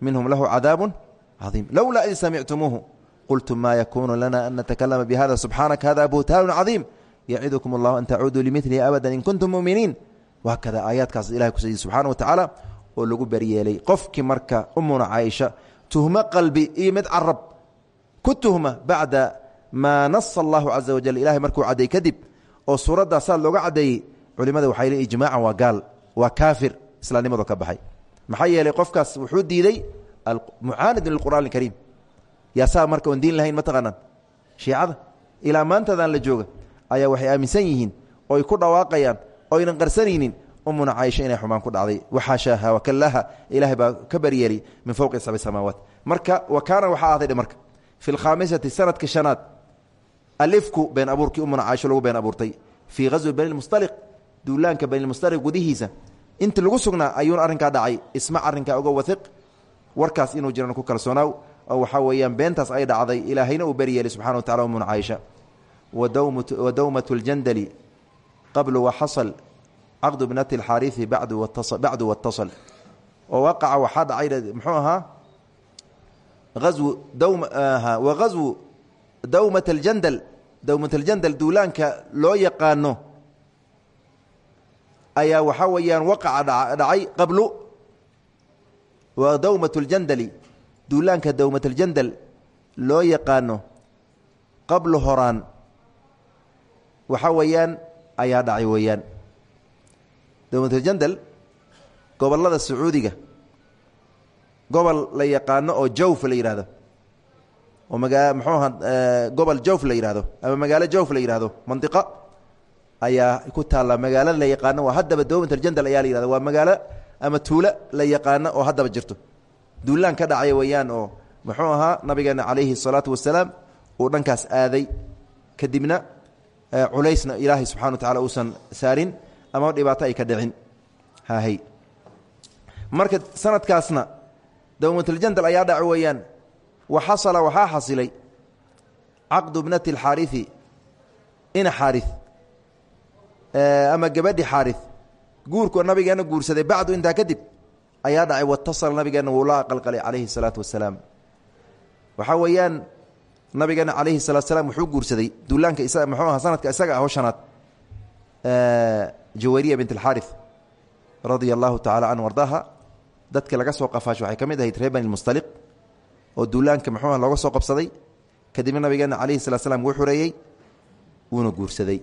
minhum lahu cadaabu cadiim. Lowlaa id samictumuuhu qultum ma yakunu lana an natakalama bihada subxaanaka hada buhtaanu cadiim yacidukum allahu an tacuuduu limilihi abada in kuntum muminiin waa kada aayaadkaas ilahay kusiiye subxaana wa tacaala oo lagu beryeelay qofkii marka umuna caaisha tuhmo qalbi iyo mid carab ku tuhma bacda maa nasa allahu caza wajal ilahay markuu cadday kadib oo suuraddaas saad looga caddeeyey culimada waxay lein ijmaacan waa gaal waa kaafir islaamnimadoo ka baxay. Maxaa yeelay qofkaas wuxuu diiday mucaanidun lilqur'an alkariim. Yaa saa marka oon diin lahayn ma taqaanaan? Shiicada? Ilaa maantadan la jooga ayaa waxay aaminsan yihiin oo ay ku dhawaaqayaan oo aynan qarsanaynin umuna caaisha inay xumaan ku dhacday. Waxaashaaha wakallaaha ilaahay baa ka baryeelay min fowqi sabci samaawaat. Marka wa kaana waxaa ahaday marka fi lkhaamisati sanadka shanaad alifku been abuurkii umuna caaisho lagu been abuurtay. Fii ghaswi bani lmustaliq duulaanka banilmustaliq gudihiisa. Inta lagu sugnaa ayuuna arrinkaa dhacay. Ismac arrinkaa uga waiq warkaas inuu jiran ku kalsoonaaw. Oo waxaa weeyaan beentaas ay dhacday ilaahayna uu beryeelay subxana wa tacala umuna caaisha wa dawmat اljandali qablu waxasal caqdu bnati اlxaariثi bacdu watasal oo waqaca waxaa dhacay muxuu ahaa awu waghaswu dawmat aljandal dawmat aljandal duulaanka loo yaqaano ayaa waxaa weeyaan waqaca dhacay qablu wa dawmat اljandali duulaanka dawmat aljandal loo yaqaano qablu horaan waxaa weeyaan ayaa dhacay weeyaan. Dawmatuljandal gobollada sacuudiga gobol la yaqaano oo jawf la yidhahdo oo magaa muxuu aha gobol jawf la yidhahdo ama magaalo jawf la yidhahdo mandiqa ayaa ku taalla. Magaalada la yaqaano waa haddaba dawmatuljandal ayaa la yihahdo waa magaalo ama tuulo la yaqaano oo haddaba jirto. Duulaan ka dhacay weeyaan oo muxuu ahaa nabigeena calayhi الsalaatu wasalaam uu dhankaas aaday. Kadibna culaysna ilaahay subxana wa tacala uusan saarin ama dhibaato ay ka dhicin hahay marka sanadkaasna dawmatuljandal ayaa dhac weeyaan wa xasala waxaa xasilay caqdu bnati اlxaariثi ina xaari ama gabadhi xaari guurku nabigeena guursaday bacdu intaa kadib ayaa dhacay watasala nabigeena wuu la aqalqalay calayhi الsalaatu wasalaam waxaa weeyaan nabigeena calayhi salatu salaam wuxuu guursaday duulaanka muxuu aha sanadka isaga ah oo shanaad jawariya bint alxaari radia allahu tacala canhu ardaaha dadka laga soo qafaasho waxay ka ahayd reer bani lmustaliq oo duulaanka muxuuha looga soo qabsaday. Kadibna nabigeena calayhi salaa slam wuu xureeyey wuuna guursaday.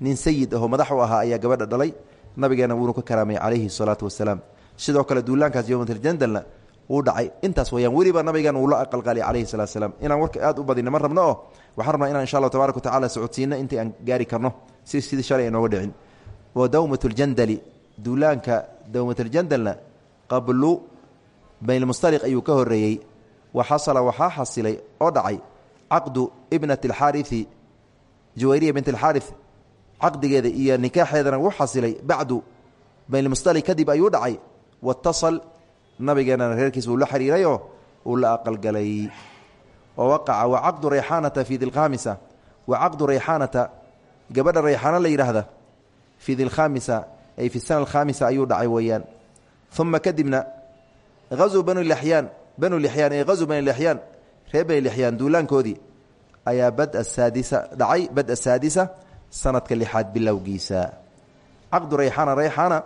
Nin sayid ahoo madax u ahaa ayaa gabadha dhalay. Nabigeena wuuna ka karaamay calayhi salaatu wasalaam. Sidoo kale duulaankaas yowmatljandalna wuu dhacay. Intaas weyaan weliba nabigan uu la aqalqaaliy calayhi salatu salaam. Inaan warka aad u badina ma rabno? Oo waxaan rabnaa inaan insha allahu tabarak wa tacala socodsiino intii aan gaari karno. Si sidii shalay inooga dhicin. Wa dawmat ljandali duulaanka dawmatljandalna qablu baynlmustaliq ayuu ka horeeyey wa xasala waxaa xasilay oo dhacay caqdu ibnati alxaariثi jawayriya bint alxaari caqdigeeda iyo nikaaxeedana wuu xasilay. Bacdu baynlmustaliq kadib ayuu dhacay. Watasal nabigeenana reerkiisa uu la xiriirayoo uu la aqalgalay. Wa waqaca wa caqdu rayxaanata fi dilkhamisa wa caqdu rayxaanata gabadha rayxaano la yidhaahda fi dilkhamisa ay fi sana alkhamisa ayuu dhacay weeyaan. Uma kadibna hazu banu lixyaan banu lixyaan ee hazu bani lixyaan reer bani lixyaan duulaankoodii ayaa bada saadisa dhacay bada saadisa sanadka lixaad bilowgiisa. Caqdu rayxaana rayxaana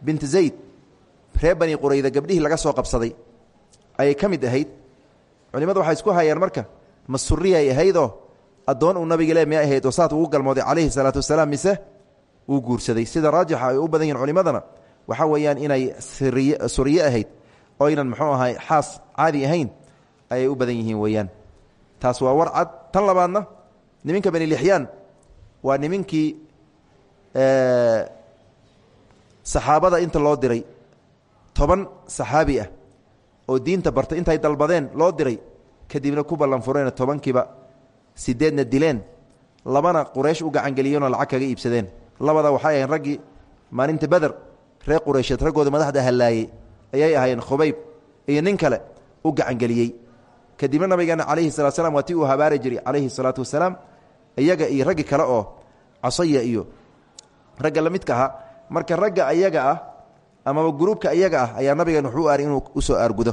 bint zayd reer bani qurayda gabdhihii laga soo qabsaday ayay ka mid ahayd. Culimadu waxay isku hayaan marka ma suriyay ahaydoo? Addoon uu nabiga le ahayd oo saas ugu galmooday calayhi salaatu wasalaam mise wuu guursaday? Sida raajixa ay u badan yihiin culimadana waxaa weeyaan inay suriye ahayd oo aynan muxuu ahay xaas caadi ahayn ayay u badan yihiin weeyaan. Taas waa war cad. Tan labaadna niminka bani lixyaan waa niminkii saxaabada inta loo diray toban saxaabi ah oo diinta bartay intay dalbadeen loo diray kadibna ku ballan fureen tobankiiba sideedna dileen labana quraysh u gacangeliyeenoo lacag kaga iibsadeen. Labada waxay ahayn raggii maalinta beder reer qureysheed raggooda madaxda hallaayey ayay ahaayeen khubayb iyo nin kale u gacangeliyey. Kadibna nabigeena calayhi salatu slam waa ti uu habaari jiray calayhi salaatu wasalaam iyaga iyo raggi kale oo casaya iyo ragga la midka ahaa. Marka ragga ayaga ah amaba gruubka iyaga ah ayaa nabigan wuxuu aari inuu u soo aargudo.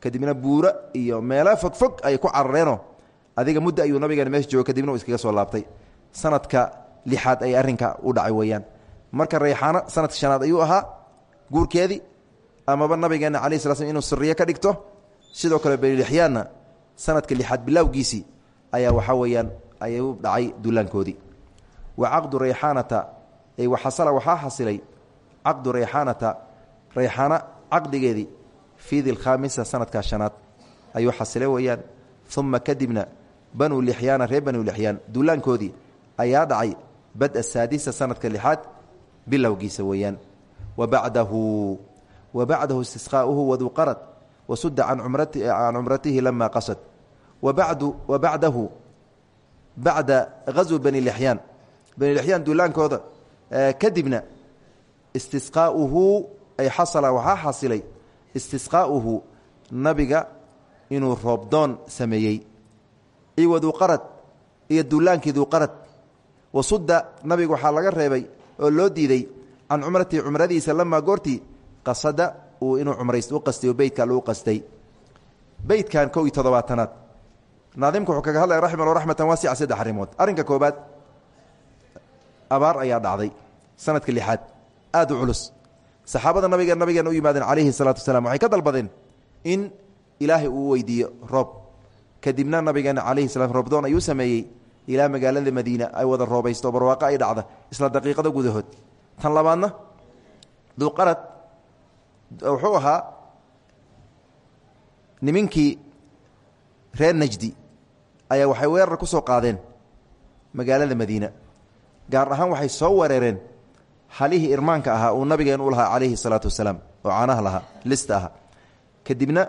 Kadibna buuro iyo meelo fogfog ay ku carareenoo adiga muddo ayuu nabigeena meesha joogo kadibna uu soo laabtay. Sanadka lixaad ay arrinka u dhacay weeyaan. Marka rayxaano sanadka shanaad ayuu ahaa guurkeedii amaba nabigeena calayi sla slm inuu siriye ka dhigto. Sidoo kale belilixyaanna sanadka lixaad bilowgiisii ayaa waxaa weeyaan ayuu dhacay duulaankoodii wa caqdu rayxaanata waxasala waxaa xasilay caqdu rayxaanata rayxaana caqdigeedii fii dilkhamisa sanadkaa shanaad. Ayuu xasilay weeyaan. Uma kadibna banuu lixyaana reer banuu lixyaan duulaankoodii ayaa dhacay bada saadisa sanadka lixaad bilowgiisa weeyaan. Wa bacdahu wa bacdahu istisqaauhu waduuqarad wasuda can cumratihi lama qasad. Wabadu wa bacdahu bacda hazwi bani lixyaan bani lixyaan duulaankooda kadibna istisqaauhu ay xasala waxaa xasilay istisqaauhu nabiga inuu roobdoon sameeyey. Iyo waduuqarad iyo duulaankii duuqarad wasuda nabiga waxaa laga reebay oo loo diiday can cumratihi cumradiisa lamaa goortii qasada uu inuu cumrays u qastay oo beytka lagu qastay. Beytkan kow iyo toddobaatanaad. Wuxuu kaga hadlaya raximah raxmatan waasica saddex arrimood. Arrinka koobaad abaar ayaa dhacday. Sanadka lixaad aad u culus saxaabada nabiga nabigeena u yimaadeen calayhi salaatu wasalaam waxay ka dalbadeen in ilaahay uu weydiiyo roob. Kadibna nabigeena calayhi salam roobdoon ayuu sameeyey ilaa magaalada madiina ay wada roobaysto barwaaqo ay dhacda isla daqiiqado gudahood. Tan labaadna duuqarad wuxuu ahaa niminkii reer najdi ayaa waxay weerar ku soo qaadeen magaalada madiina. Gaar ahaan waxay soo wereereen halihii irmaanka ahaa uu nabigeen u lahaa calayhi salaatu wasalaam oo caanaha lahaa lista ahaa. Kadibna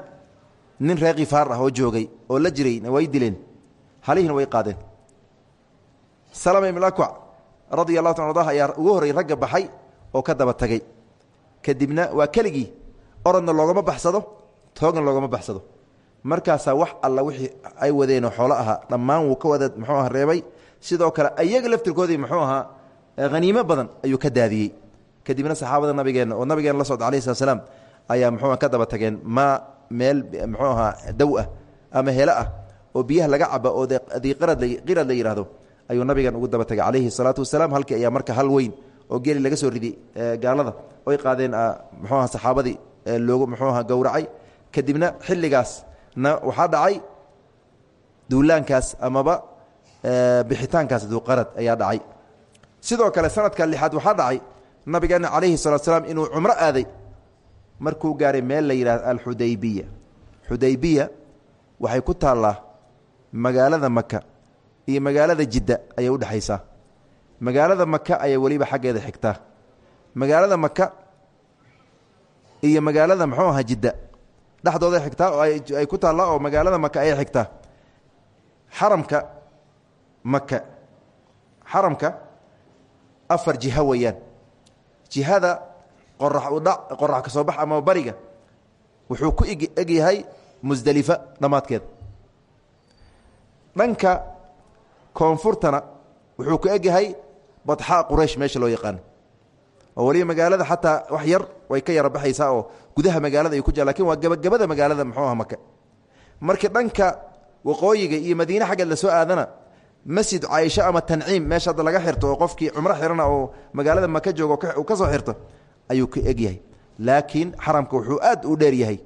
nin reer khifaar ah oo joogay oo la jirayna way dileen. Halihiina way qaadeen. Salama ibn akwac radia allahu ta ardah ugu horrey ragga baxay oo ka daba tagay. Kadibna waa keligii orodna loogama baxsado toogna loogama baxsado. Markaasaa wax alla wixii ay wadeenoo xoolo ahaa dhammaan wuu ka wada muxuu aha reebay. Sidoo kale ayaga laftirkoodii muxuu ahaa haniimo badan ayuu ka daadiyey. Kadibna saxaabada nabigeenna oo nabigeena la socda alayhi slat ayaa muxuua ka daba tageen maa meel muxuu ahaa daw ah ama helo ah oo biyaha laga caba oo dii qirad la yidhaahdo ayuu nabigan ugu daba tagay. Calayhi salaatu wasalaam halkii ayaa marka hal weyn oo geeli laga soo riday gaalada oy qaadeen muxuu aha saxaabadii loogu muxuu aha gowracay. Kadibna xilligaas na waxaa dhacay duulaankaas amaba bixitaankaas duuqarad ayaa dhacay sidoo kale sanadka lixaad waxaa dhacay nabigeena calayhi salatu salaam inuu cumro aaday markuu gaaray meel la yidhahdo alxudaybiya. Xudaybiya waxay ku taallaa magaalada maka iyo magaalada jidda ayay udhexaysaa magaalada maka ayay weliba xaggeeda xigtaa magaalada maka iyo magaalada muxuu aha jidda dhexdooda xigtaa oo ay ku taallaa oo magaalada maka ayay xigtaa. Xaramka maka xaramka afar jiha weeyaan. Jihada qorax udhac qorax ka soo bax ama bariga wuxuu ku eg yahay musdelifa dhammaadkeeda dhanka koonfurtana wuxuu ku eg yahay badxaa quraysh meesha loo yaqaano oo weliba magaalada xataa wax yar way ka yara baxaysaa oo gudaha magaalada ay ku jira laakiin waa gabagabada magaalada muxuu aha maka. Markii dhanka waqooyiga iyo madiine xaggeed la soo aadana masjid caaisho ama tanciim meesha hadda laga xirto oo qofkii cumro xirana oo magaalada maka joogo uu ka soo xirto ayuu ka egyahay laakiin xaramka wuxuu aad u dheer yahay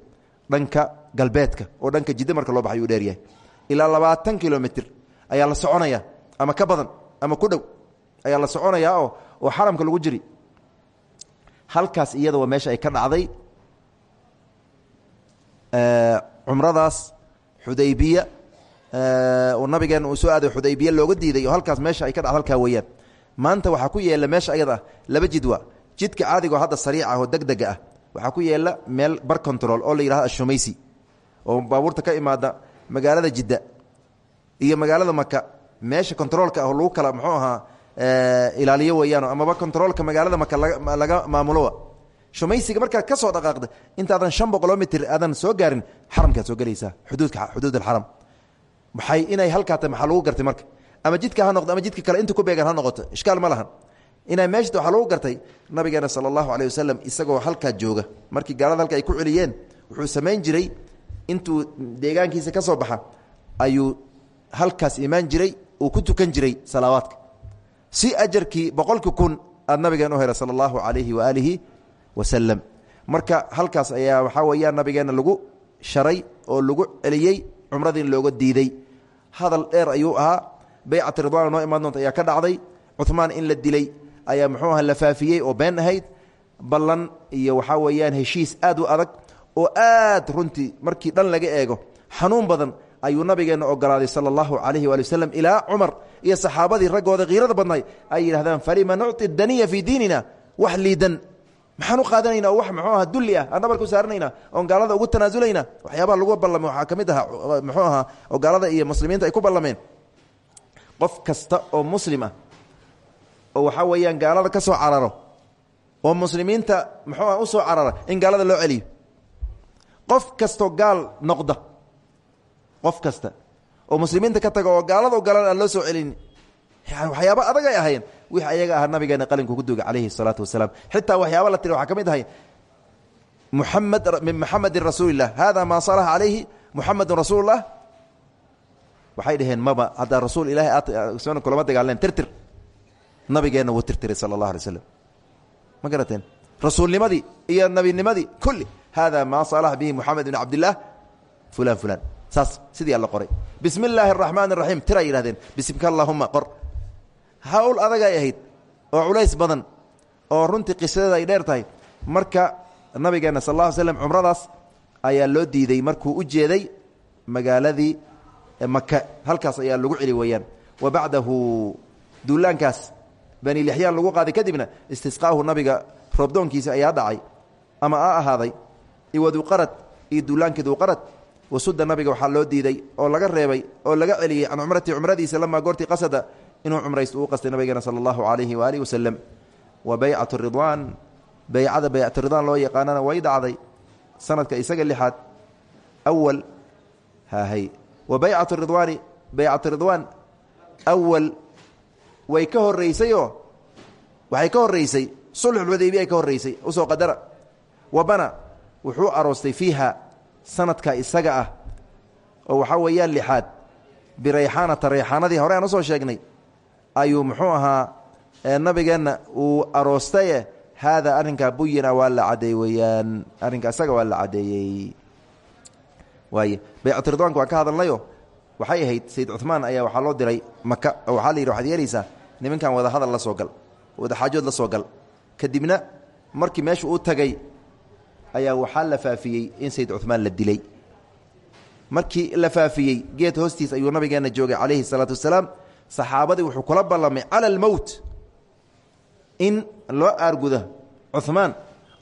dhanka galbeedka oo dhanka jiddo marka loo baxay uu dheer yahay. Ilaa labaatan kilomitr ayaa la soconaya ama ka badan ama ku dhow ayaa la soconayaa oo oo xaramka lagu jiri. Halkaas iyada waa meesha ay ka dhacday cumradaas xudaybiya oo nabigeena uu soo aaday xudaybiya looga diiday oo halkaas meesha ay ka dhacdo halkaa weeyaan. Maanta waxaa ku yeela meesha ayada laba jidwa. Jidka caadigaoo hadda sariic ah oo degdega ah. Waxaa ku yeela meel bar control oo la yidhahdo ashumaysi oo baabuurta ka imaada magaalada jidda iyo magaalada maka meesha controolka ah lagu kala muxuu ahaa ilaaliyo weeyaano amaba controolka magaalada maka laga maamuloa shumaysiga markaad ka soo dhaqaaqda intaadan shan boqoloo mitr aadan soo gaarin xaramkaad soo gelaysaa xuduudka xuduud alxaram maxay inay halkaa tahay? Maxaa lagu gartay marka? Ama jidka ha noqdo ama jidka kale inta ku beegan ha noqoto? Ishkaal ma lahan. Inay meeshata waxaa lagu gartay nabigeena sala allahu wasalam isagoo halkaa jooga. Markii gaalada halka ay ku celiyeen wuxuu samayn jiray intuu deegaankiisa ka soo baxa ayuu halkaas imaan jiray uu ku tukan jiray salaawaadka. Si ajarkii boqolkii kun aad nabigeen u hela sala allahu calayhi waaalihi wasalam marka halkaas ayaa waxaa weeyaan nabigeenna lagu sharay oo lagu celiyey cumradiin looga diiday. Hadal dheer ayuu ahaa. Baycat ridwaan noo imaan doonta ayaa ka dhacday. Cumaan in la dilay ayaa muxuu aha la faafiyey oo been ahayd. Ballan iyo waxaa weeyaan heshiis aad u adag oo aad runtii markii dhan laga eego xanuun badan ayuu nabigeenna ogolaaday sala allahu calayhi waali wasalam ilaa cumar iyo saxaabadii raggooda khiirada badnay ay yidhahdaan falima nucti daniya fii diinina? Wax liidan maxaan u qaadanayna wax muxuu aha dulli ah aan dhabarka u saaranayna oon gaalada ugu tanaasulayna waxyaabaha lagu ballamay waxaa ka mid ahaa muxuu ahaa oo gaalada iyo muslimiinta ay ku ballameen. Qof kasta oo muslim ah oo waxaa weeyaan gaalada ka soo cararo oo muslimiinta muxuu ah u soo carara in gaalada loo celiyo. Qof kastoo gaal noqda qof kasta oo muslimiinta ka taga oo gaalada o galan aan loo soo celin waxyaaba adag ay ahayn wix ayaga ah nabigeena qalinka ku duga calayhi salaatu wasalaam. Xitaa waxyaaba la tiri waxaa ka mid ahay muamed min muxamedin rasuulilah hada maa salaxa calayhi muxamedun rasuululah waxay dhaheen maba haddaa rasuul ilahay aad kulama dagaalneen tirtir. Nabigeenna wuu tirtiray sala allah alay slam ma garateen? Rasuulnimadii iyo nabinimadii kulli. Hada maa salaxa bihi muxamed bn cabdillaah fulan fulan saas sidii alla qoray. Bismi illaahi araxmaan araxiim tiray yidhahdeen bisimka allahuma qor hawl adagay ahayd oo culays badan oo runtii qisadeeda ay dheer tahay. Marka nabigeena sal alla ly slam cumradaas ayaa loo diiday markuu u jeeday magaaladii maka halkaas ayaa lagu celi weeyaan. Wa bacdahu duulaankaas bani lixyaan lagu qaaday kadibna istisqaahu nabiga roobdoonkiisa ayaa dhacay ama a ahaaday iwaduqarad iyo duulaankii duuqarad wasuda nabiga waxaa loo diiday oo laga reebay oo laga celiyey can cumratii cumradiisa lamaa goortii qasada inuu cumraysto uu qastay nabigeena sala allahu calayhi waaalih wasalam wa baycat ridwaan baycada baycat ridwaan loo yaqaanana way dhacday sanadka isaga lixaad awal hahay wa baycat ridwaani baycat ridwaan awal way ka horeysayoo waxay ka horeysay sulxulxudaybiya ay ka horeysay u soo qadara. Wabana wuxuu aroostay fiiha sanadka isaga ah oo waxaa weeyaan lixaad birayxaanata rayxaanadii hore aan u soo sheegnay ayuu muxuu ahaa ee nabigeenna uu aroostaye haadaa arrinkaa buyina waa la cadeey weeyaan. Arrinka isaga waa la cadeeyey waay baycatu ridwaanka waan waxay ahayd sayid cumaan ayaa waxaa loo diray maka oo waxaa la yidhi waxaad yeelaysaa nimankan la soo gal wada xaajood la soo gal. Kadibna markii meesha uu tagay ayaa waxaa la faafiyey in sayid cumaan la dilay. Markii la faafiyey geed hoostiis ayuu nabigeenna joogay calayhi salaatu wasalaam saxaabadii wuxuu kula ballamay cala almowt in loo aarguda cumaan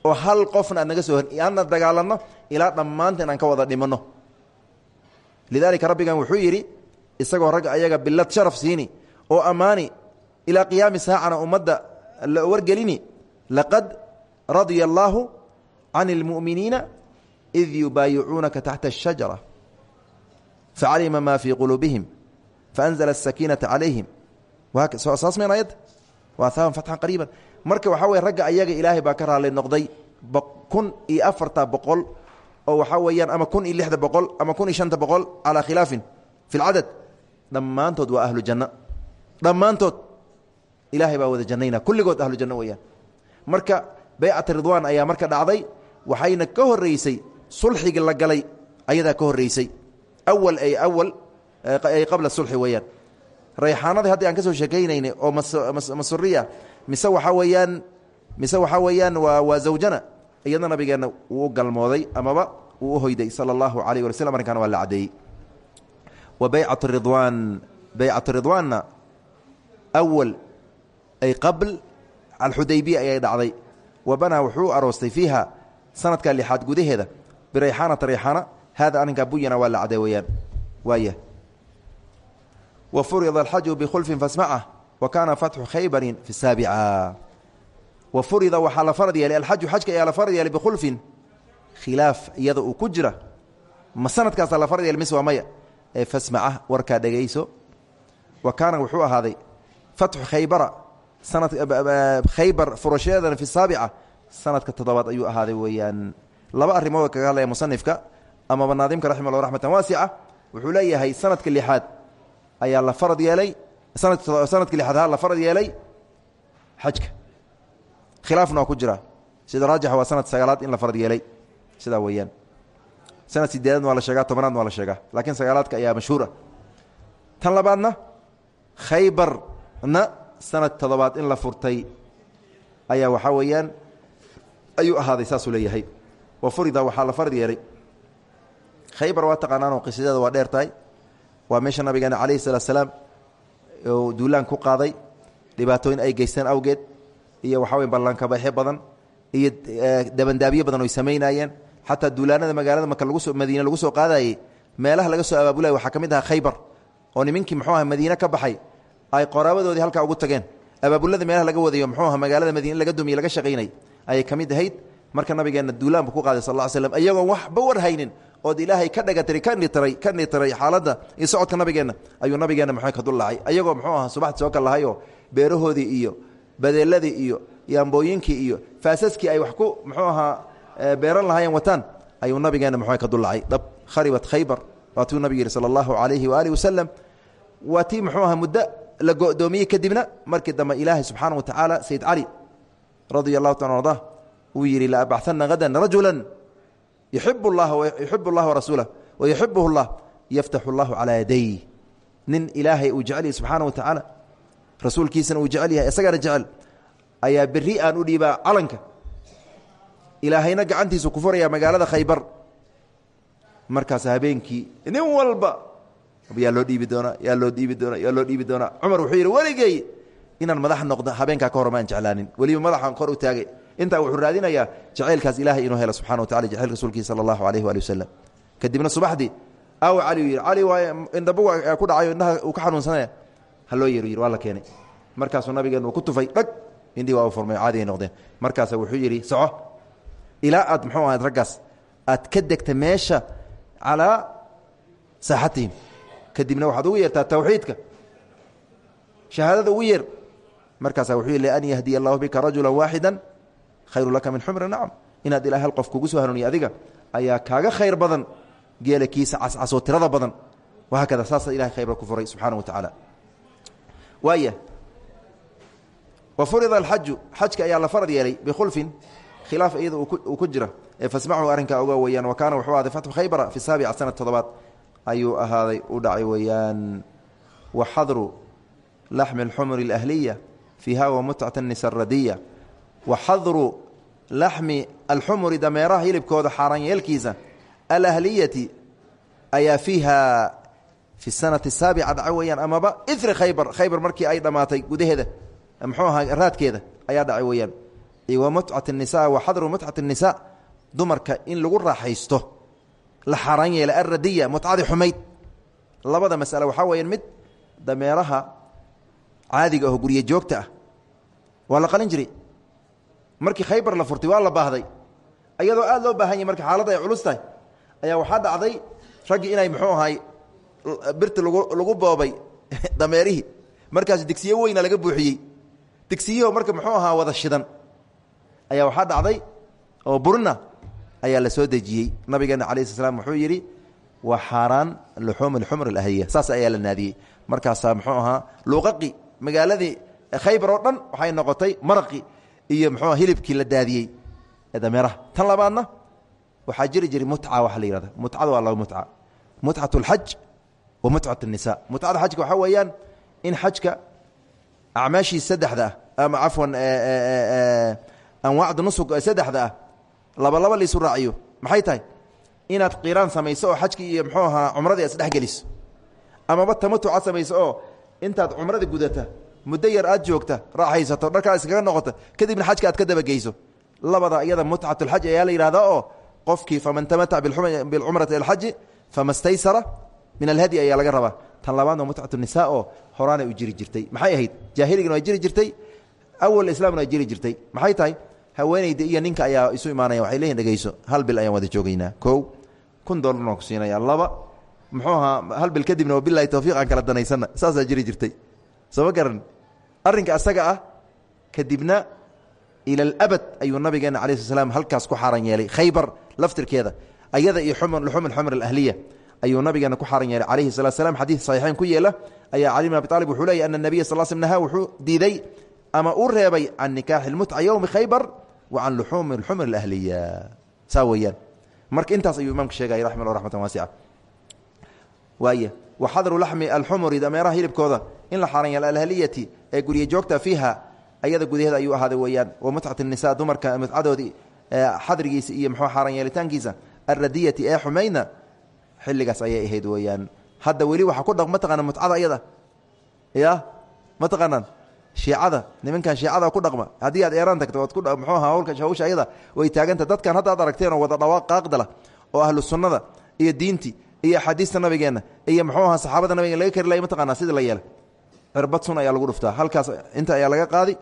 oo hal qofna aad naga soo hor aanna dagaalanno ilaa dhammaanteen aan ka wada dhimanno. Lidaalika rabbigan wuxuu yidhi isagoo ragga ayaga billad sharaf siini oo ammaani ilaa qiyaami saacana ummadda la wargelini laqad radya allaahu can اlmu'miniina id yubaayicuunaka taxta اshajara facalima ma fii quluubihim faanzla الsakiinata calayhim saas meen ayadda waa haaban fatxan qariiban marka waxaa weye ragga ayaga ilaahay baa ka raali noqday kun iyo afarta boqol oo waxaa weeyaan ama kun iyo lixda boqol ama kun iyo shanta boqol calaa khilaafin fi lcadad dhammaantood waa ahlu janno dhammaantood ilaahay baa wada jannayna kulligood ahlu janno weeyaan marka baycat ridwaan ayaa marka dhacday waxayna ka horeysay sulxigi la galay ayadaa ka horeysay awal ay awal qabla sulxi weeyaan. Rayxaanadii haddii aan ka soo sheekaynaynay oo masuriya mise waxaa weeyaan mise waxaa weeyaan waa waa zawjana iyadna nabigeenna wuu u galmooday amaba wuu u hoyday sala allahu alayh wala slm arrinkaana waa la cadeeyey wa baycatu ridwaan baycatu ridwaanna awal ay qabl alxudaybiya ayay dhacday. Wa banaa wuxuu aroostay fiiha sanadka lixaad gudaheeda birayxaanata rayxaana hada arrinkaa buyana waa la cadey weeyaan. Waaya wa furida alxaju bikhulfin fasmaca wa kaana fatxu khaybarin fi saabica wa furida waxaa la farad yeelay alxaju xajka ayaa la farad yeelay bikhulfin khilaaf iyada uu ku jira ma sanadkaasaa la farad yeelay mise waa maya ee fasmaca warkaa dhegayso wa kaana wuxuu ahaaday fatxu khaybara sanad khaybar furashadeedana fi saabica sanadka toddobaad ayuu ahaaday weeyaan laba arrimood kaga hadlaya musanifka amaba naadimka raxima llah raxmatan waasica wuxuu leeyahay sanadka lixaad ayaa la farad yeelay sanadka lixaad la farad yeelay xajka. Khilaafna waa ku jira. Sida raajixa waa sanad sagaalaad in la farad yeelay. Sidaa weeyaan. Sanad sideedaadna waa la sheegaa tobanaadna waa la sheegaa. Laakiin sagaalaadka ayaa mashhuura. Tan labaadna khaybarna sanad toddobaad in la furtay ayaa waxaa weeyaan ayuu ahaaday saasuu leeyahay. Wa furida waxaa la farad yeelay. Khaybar waa taqaanaanoo qisideeda waa dheer tahay waa meesha nabigeena calayhi salaat slaam oo duulaan ku qaaday. Dhibaatooyin ay geysteen awgeed iyo waxaa wey ballankabaxyo badan iyo dabandaabyo badan oy samaynaayeen xataa duulaanada magaalada marka lagu soo madiine lagu soo qaadayey meelaha laga soo abaabulaya waxaa ka mid aha khaybar oo nimankii muxuu aha madiine ka baxay ay qoraabadoodii halkaa ugu tageen. Abaabulada meelaha laga wadayo muxuu aha magaalada madiine laga dumiye laga shaqaynay ayay ka mid ahayd. Marka nabigeenna duulaan buu ku qaaday sal ll slam iyagoon waxba war haynin ood ilaahay ka dhagatiri ka nitiray ka nitiray xaaladda iyo socodka nabigeenna ayuu nabigeenna muxuu ka dullacay ayagoo muxuu aha subaxti soo kal lahayoo beerahoodii iyo badeeladii iyo yaambooyinkii iyo faasaskii ay wax ku muxuu ahaa beeran lahaayeen wataan ayuu nabigeenna muxuu ka dullacay dhab kharibat khaybar waatuu nabig yihi sala allahu calayhi waaalih wasalam waa tii muxuu aha muddo la go'doomiyey kadibna markii dambe ilaahay subxaana wa tacaala sayid cali radia allahu taala ardah uu yidhi la abaxana hadan rajula yuxib llah rasuula wayuxibhu llah yaftaxu llahu calaa yaday. Nin ilaahay uu jecel yahy subxaana watacaala rasuulkiisana uu jecel yahay isagana jecel ayaa berri aan u dhiibaa calanka. Ilaahayna gacantiisu ku furaya magaalada khaybar. Markaas habeenkii nin walba yaa loo dhiibi doonaa yaa loo dhiibi doonaa yaa loo dhiibi doonaa. Cumar wuxuu yidhi weligey inaan madax noqdo habeenkaa ka hor maan jeclaanin. Weliba madaxaan kor u taagay intaa wuxuu raadinayaa jacaylkaas ilaahay inuu helo subxana wa tacala jacayl rasuulkiisa sala allahu alayh waali wasalam kadibna subaxdii aaw cali u yidhi cali waa indhaba ku dhacayo indhaha uu ka xanuunsanaya. Ha loo yeeru yidhi waa la keenay. Markaasuu nabigeen uu ku tufay dhag indhii waa furmay caadiay noqdeen. Markaasa wuxuu yidhi soco. Ilaa aad muxuu ahayd raggaas aad ka degta meesha calaa saaxatihim kadibna waxaad ugu yeertaa tawxiidka. Shahaadada ugu yeer. Markaasaa wuxuu yidhi an yahdiya allahu bika rajula waaxida khayru laka min xumri nacam. Inaad ilahay hal kugu soo hanuuniya adiga ayaa kaaga khayr badan geela kiisa cascasoo tirada badan. Wahaakada saasa ilahay khayra ku furay subxaana wa tacaala. Waaya wa furida alxaju xajka ayaa la farad yeelay bikhulfin khilaaf iyada uu ku jira. Ee fasmachu arrinkaa oga wa kaana wuxuu ahday khaybara fi saabica sana toddobaad. Ayuu ahaaday u dhacay weeyaan wa xadru laxmi alxumri alahliya fiiha wa mutcat nisa radiya wa xadru laxmi alxumuri dameeraha hilibkooda xaaraan yeelkiisa alahliyati ayaa fiiha fi sanati saabica dhaca weeyaan amaba iri khaybar khaybar markii ay dhammaatay gudaheeda muxuu ahaa raadkeeda ayaa dhacay weeyaan. Wa mutcat nisa wa xadru mutcat nisa dumarka in lagu raaxaysto la xaaraan yeela alradiya mutcadii xumayd. Labada masale waxaa weeyaan mid dameeraha caadiga aho ah. Jiray markii khaybar la furtay waa la baahday. Iyadoo aad loo baahan yahy marka xaaladda ay culus tahay ayaa waxaa dhacday raggii inay muxuu ahay birti lagu lagu boobay dameerihii markaas digsiyo weyna laga buuxiyey. Digsiyaho marka muxuu ahaa wada shidan. Ayaa waxaa dhacday oo burina ayaa la soo dejiyey. Nabigeena cala sl slam wuxuu yidhi waa xaaraan luxuum alxumr alahliya saas ayaa la naadiyey. Markaasaa muxuu ahaa luuqaqi magaaladii khaybar oo dhan waxay noqotay maraqi iyo mxu hilibkii la daadiyey. Ee dameeraha tan labaadna waxaa jiri jiray mutca waxa la yihahda mutcadu alla mutca mutcat alxaj wa mutcat الnisa mutcada xajka waxaa weeyaan in xajka acmaashii saddexda ah ama cafwan anwaacda nusug saddexda ah labalaba laisu raaciyo. Maxay tahay? Inaad qiraan samayso oo xajkii iyo mxuu ahaa cumradii aad isdhexgeliso amaba tamutucaad samayso oo intaad cumrada gudata muddo yar aad joogta raaxaysato dharkaa iskaga noqota kadibna xajka aad ka dabageyso. Labada iyada mutcat اlxaj ayaa la yihahdaa oo qofkii faman tamatac bilcumrati ilxaji fama staysara min alhadyi ayaa laga rabaa. Tan labaadna mutcat nisa oo horaanay u jiri jirtay. Maxay ahayd? Jaahiligana waa jiri jirtay awal islaamna waa jiri jirtay. Maxay tahay? Haweeneyda iyo ninka ayaa isu imaanaya waxay leeyihiin dhegeyso hal bil ayaan wada joogeynaa kow kun doolarna waan ku siinaya laba muxuu ahaa hal bil kadibna waa bilahi tawfiiq aan kala danaysana. Saasaa jiri jirtay. Soo ma garan arrinka asaga ah kadibna ila alabad ayuu nabigeena cala sl slam halkaas ku xaaran yeelay. Khaybar laftirkeeda ayada iyo luxum alxumr alahliya ayuu nabigeena ku xaaran yeelay calayhi salatu slam xadiid ku yeela ayaa cali bn abi aalib wuxuu leeyay ana nabiya sal slm nahaa wuxuu ama uu reebay can nikaaxi lmutca yowmi khaybar wa can luxuumi alxumr alahliya saa weeyaan. Marka intaas wa xadru laxmi alxumuri dameeraha hilibkooda in la xaaran yeelo alahliyati ee gurye joogta fiiha ayada gudaheeda ayuu ahaaday weeyaan wa mutcat nisa dumarka mutcadoodii xadrigiisa iyo muxuu xaaran yeelitaankiisa alradiyati ee xumayna xilligaas ayay ahayd weeyaan. Hadda weli waxaa ku dhaq mataqaana mutcada ayada? Ya ma shiicada ku dhaqma. Haddii aad eeraan tagto oad ku muxuu ahaa hawlka hawsha way taaganta dadkan hadda ad aragteenoo wada dhawaaq qaaqdala oo ahlu sunnada iyo diinti iyo axaadiista nabigeenna iyo muxuu ahaa saxaabada nabigen laga kari laya mataqaanaa sidii la yeelay. Cirbad sun ayaa lagu dhuftaa halkaas inta ayaa laga qaadi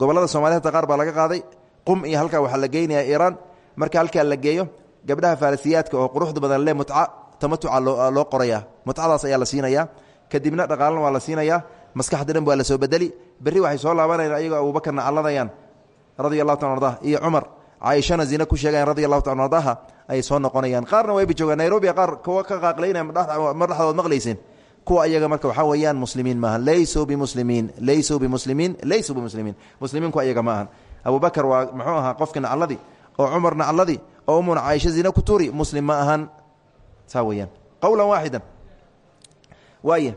gobollada soomaliya hata qaar baa laga qaaday. Qum iyo halkaa waxaa la geynaya iiraan. Marka halkaa la geeyo gabdhaha farisiyaadka oo quruxda badan le mutca tamatuca loo qoraya mutcadaas ayaa la siinayaa. Kadibna dhaqaalana waa la siinayaa. Maskaxda dhan waa la soo bedeli. Berri waxay soo laabanayaan ayagoo abuubakarna calladayaan radia allahu ta ardaha iyo cumar caaishana zine ku sheegayan radi allahu ta ardaha ayay soo noqonayaan. Qaarna wayba joogaan nairobi qaar kuwa ka qaaqlaynaya mar dhexdood maqlayseen kuwa ayaga marka waxaa weeyaan muslimiin maaha laysuu bimuslimiin laysuu bimuslimiin laysuu bimuslimiin muslimiinku ayaga ma ahan abubakar waa muxuu ahaa qofka nacladii oo cumar nacladii oo umuna caaisha zine ku tuuri muslim ma ahan. Saa weyaan qowla waaxida waaya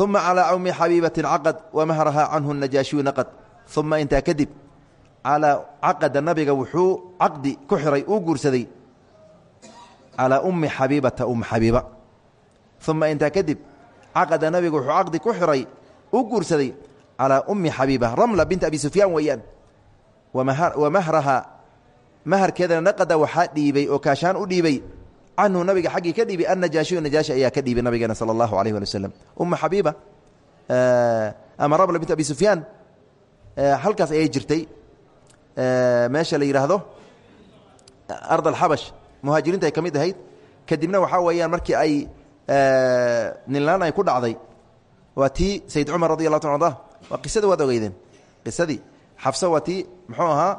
uma calaa cawmi xabiibatin caqad wamahraha canhu najaashiyu naqad. Uma intaa kadib calaa caqada nabiga wuxuu caqdi ku xiray uu guursaday. Calaa ummi xabiibata um xabiiba. Uma intaa kadib caqada nabiga wuxuu caqdi ku xiray uu guursaday. Calaa ummi xabiiba ramla binta abi sufyaan weeyaan. Wamahraha maharkeedana naqada waxaa dhiibay oo kaashaan u dhiibay. Canhu nabiga xaggii ka dhiibay annajaashiyu najaashi ayaa ka dhiibay nabigeena sala allahu alayh wali waslem umma xabiiba ama ramla bint abi sufyaan halkaas ayay jirtay meesha la yidhaahdo ard alxabash muhaajiriinta ay ka mid kadibna waxaa weeyaan markii ay ninlaan ay ku dhacday waa tii sayid cumar radi waa qisadii waad ogeydeen. Qisadii xafse waa muxuu ahaa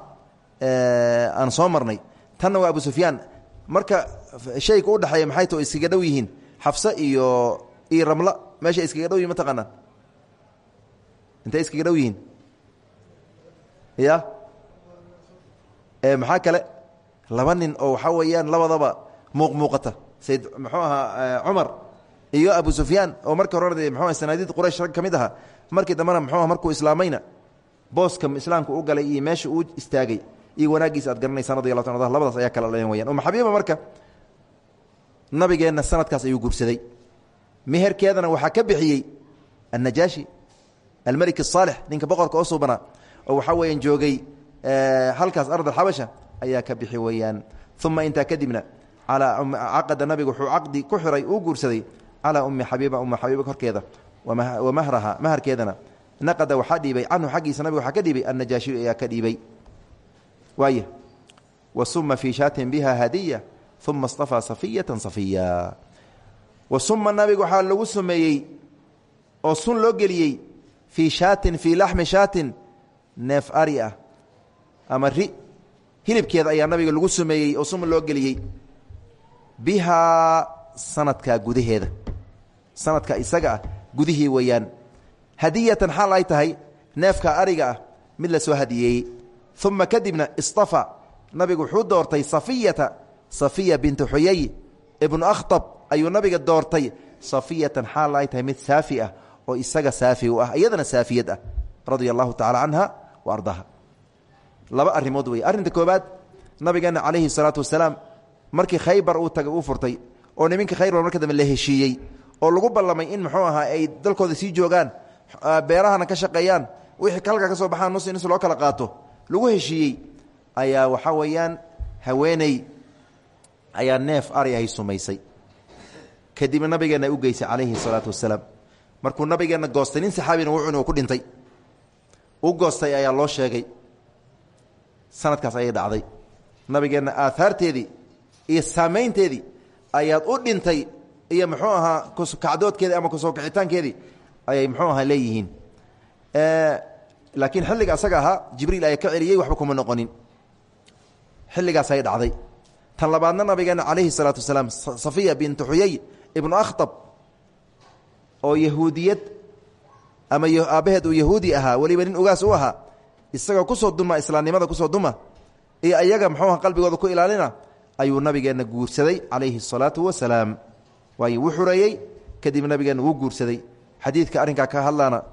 aan soo marnay. Waa abu sufyaan. Marka shayga u dhexeeya maxay ta iskaga dhow yihiin? Xafse iyo iyo ramla. Meesha iskaga dhow yihiin ma taqaanaan? Intay iskaga dhow yihiin? Ya maxaa kale? Laba nin oo waxaa weeyaan labadaba muuqmuuqata. Sayd muxuu ahaa cumar iyo abu sufyaan oo markii horena mxu sanaadiid quraysh rag ka mid ahaa. Markii dambena mxuua markuu islaamayna booska islaamku u galay iyo meesha uu istaagay iyo wanaagiisa aad garanaysaan radi allah ta labadaas ayaa kala dhaleen wayaan umaxabiiba marka nabigeenna sanadkaas ayuu guursaday. Meherkeedana waxaa ka bixiyey annajaashi almelik asaalix ninka boqorka oo suubanaa oo waxaa weeyaan joogay halkaas ard alxabasha ayaa ka bixi weeyaan. Uma intaa kadibna caqada nabiga wuxuu caqdi ku xiray uu guursaday calaa ummi xabiiba umma xabiiba korkeeda wa mahraha maharkeedana. Naqada waxaa dhiibay canhu xaggiisa nabiga waxaa ka dhiibay annajaashiyu ayaa ka dhiibay. Waay wa suma fii shaatin biha hadiya uma اstafaa safiyata safiya. Wa suma nabiga waxaa lagu sumeeyey oo sun loo geliyey fii shaatin fii laxmi shaatin neef ari ah ama ri hilibkeeda ayaa nabiga lagu sumeeyey oo suma loo geliyey. Bihaa sanadka gudaheeda. Sanadka isaga ah gudihii weeyaan. Hadiyatan xaal ay tahay neefka ariga ah mid la soo hadiyeeyey uma kadibna istafa. Nabigu wuxuu doortay safiyata safiya bintu xuyay ibnu akhtab ayuu nabiga doortay. Safiyatan xaal ay tahay mid saafi ah oo isaga saafi u ah iyadana saafiyad ah. Radia allahu tacala canha wa laba arrimood wey arrinta koobaad nabigeena calayhi salaatu wasalaam markii khaybar uu tagay uu furtay oo niminka khaybar marka dambe la heshiiyey oo lagu ballamay in muxuu ahaa ay dalkooda sii joogaan beerahana ka shaqeeyaan wixii halkaa ka soo baxaan nus nus loo kala qaato lagu heshiiyey ayaa waxaa weeyaan haweeney ayaa neef ari sumaysay. Kadibna nabigeenna u geysay calayhi salaatu wasalaam. Markuu nabigeenna goostay nin saxaabina wuu cuni uu ku dhintay. U goostay ayaa loo sheegay sanadkaas ayay dhacday. Nabigeenna aahaarteedii iyo saamaynteedii ayaad u dhintay iyo muxuu ahaa kacdoodkeedii ama ku soo ayay muxuu ahaa leeyihiin. Laakiin xilliga asaga ahaa jibriil ayaa ka celiyey waxba kuma noqonin. Xilligaasay dhacday. Tan labaadna nabigeena calayhi salaatu wasalaam safiya bintu xuyay ibnu akhtab oo yahuudiyad ama aabbaheed uu yahuudi ahaa weliba nin ugaas u ahaa isagoo ku soo duma islaamnimada ku soo duma iyo ayaga muxuuha qalbigooda ku ilaalina ayuu nabigeenna guursaday calayhi الsalaatu wasalaam. Waay wuu xureeyey kadib nabigeenna wuu guursaday. Xadiidka arrinkaa ka hadlaana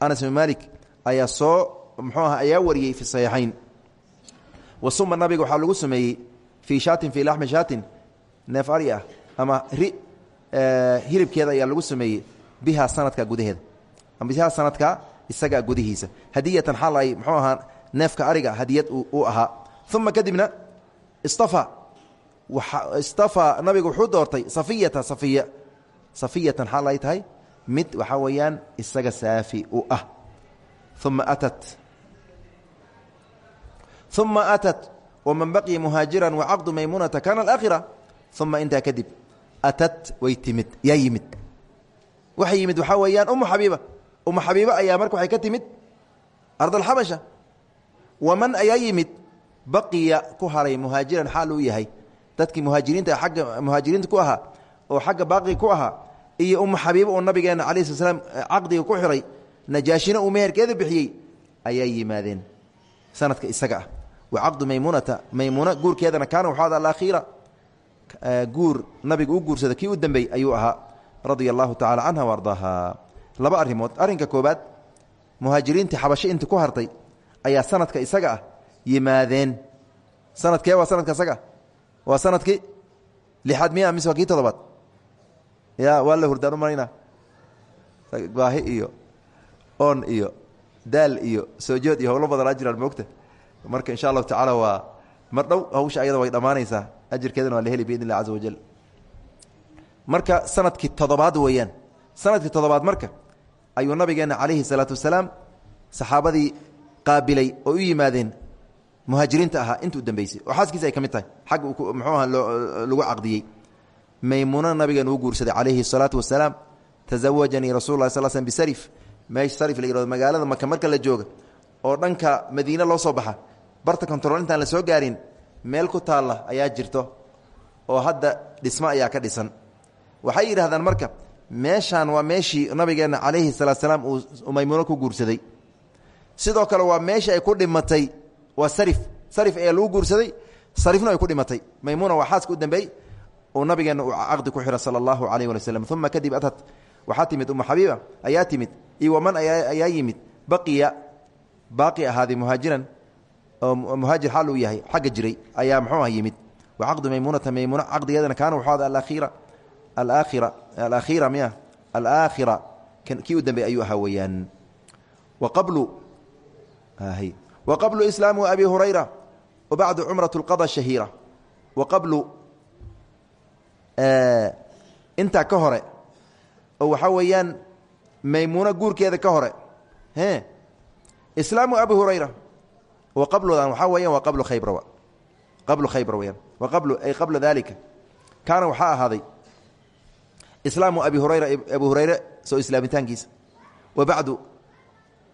anas bin malik ayaa soo muxuu ayaa wariyey fi saxiixayn. Wa suma nabiga waxaa lagu sameeyey fii shaatin fii laxmi shaatin neef ah ama ri hilibkeeda ayaa lagu sameeyey bihaa sanadka gudaheeda bihaa sanadka isaga gudihiisa. Hadiyatan xaal ay muxuu ahaa neefka ariga hadiyad u ahaa. Uma kadibna istafa istafa nabigu wuxuu doortay safiyata safiya. Safiyatan xaal ay tahay mid waxaa weeyaan isaga saafi u ah. Uma atat. Uma atat waman baqiya muhaajiran wacaqdu maymunata kana alaakhira. Uma intaa kadib atat way timid yaa yimid. Waxay yimid waxaa weeyaan umu umu xabiiba ayaa marka waxay ka timid ardalxabasha waman ayaa yimid baqiya ku haray muhaajiran xaal uu yahay. Dadkii muhaajiriinta agga muhaajiriinta ku ahaa oo xagga baaqi ku ahaa iyo umu xabiiba oo nabigeena calayi sla slam caqdiga ku xiray najaashina uu meherkeeda bixiyey ayaa yimaadeen sanadka isaga ah. Wa caqdu maymunata maymuuna guurkeedana kaana waxu ada alakhiira guur nabiga u guursada kii u dambeey ayuu ahaa radia allahu tacala canha wa laba arrimood arrinka koobaad muhaajiriintii xabasho inta ku hartay ayaa sanadka isaga ah yimaadeen. Sanadkee waa sanadka isaga? Waa sannadkii lixaad miya mise waa todobaad ya waa hurdaan u marayna. Iyo oon iyo daal iyo soojood iyo howlo badanaa jiraan marka insha allahu tacaala waa mar dhow hawsha ayada way dhammaanaysaa. Ajirkeedana waa la heli biidn illah caza wajal marka sannadkii toddobaad weeyaan. Sanadkii toddobaad marka ayuu nabigeena calayhi salaatu wasalaam saxaabadii qaabilay oo u yimaadeen muhaajiriinta ahaa intuu dambeysay oo xaaskiisa ay ka mid tahay. Xagga muxuu aha lagu caqdiyey. Maymuuna nabigeena uu guursaday calayhi salaatu wasalaam tasawajanii rasul lah sal slm bisarif. Meesha sarif la yihahdo magaalada maka marka la jooga oo dhanka madiine loo soo baxa barta kontarool intaan la soo gaarin meel ku taalla ayaa jirto oo hadda dhismo ayaa ka dhisan. Waxay yidhahdaan marka meeshaan waa meeshii nabigeenna calayhi salaat salaam uu ku guursaday. Sidoo kale waa meesha ay ku dhimatay waa sarif sarif ayaa lagu guursaday sarifna ay ku dhimatay. Maymuuna waa xaaska u dambeey uu nabigeena uu caqdi ku xira sala allahu calayh wali uma kadib atat waxaa timid umu xabiiba ayaa iyo waman ayaa yimid baqiya baaqi ahaaday muhaajiran oo yahay xagga jiray ayaa muxuu ah yimid. Wa caqdu maymuunata maymuuna caqdigeedana kaana wuxuu ada alaakhira alaakhira alaakhira miya alaakhira kii u dambeey ayuu ahaa weeyaan. Wa qablu islaamu abi hurayra wa bacdu cumrat اlqada shahiira. Wa qablu intaa ka hore oo waxaa weeyaan maymuuno guurkeeda ka hore e islaamu abi hurayra wa qablodan waxaa weeyaan waa qablu khaybar qablu khaybar weyaan wa qablu ay qabla dalika kaana waxaa ahaaday islaamu abi hurayra abu hurayre soo islaamitaankiisa wa bacdu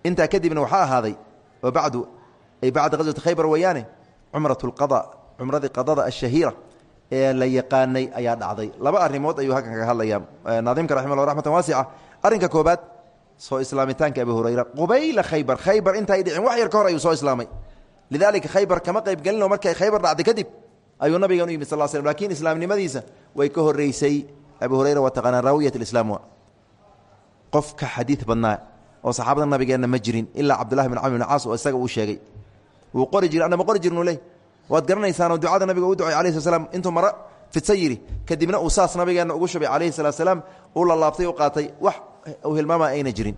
intaa kadibna waxaa ahaaday wa bacdu ay bacda qaswati khaybar weeyaane cumrat اlqada cumradii qadada ashahiira ee la yaqaanay ayaa dhacday. Laba arimood ayuu halkan kaga hadlaya naadimka raximah llah raxmatan waasica. Arrinka koobaad soo islaamitaanka abi hurayra. Qubayla khaybar khaybar intaay dhicin wax yar ka hor ayuu soo islaamay. Lidaalika khaybar kama qayb gelino markay khaybar dhacday kadib ayuu nabigan u yimid sal slm laakiin islaamnimadiisa way ka horeysay abi hurayra waa taqaanaa raawiyat islaam wa qof ka xadiid badnaa oo saxaabada nabigeenna ma jirin ilaa cabdullahi bin camr bin caas oo isaga uu sheegay. Wuu qori jiri anna ma qori jirnu ley waad garanaysaanoo ducada nabiga u ducay alayh slat slam intuu maro fidsa yidhi. Kadibna uu saas ugu shubay calayhi salaat slaam uu u qaatay wax uu hilmaama ayna jirin.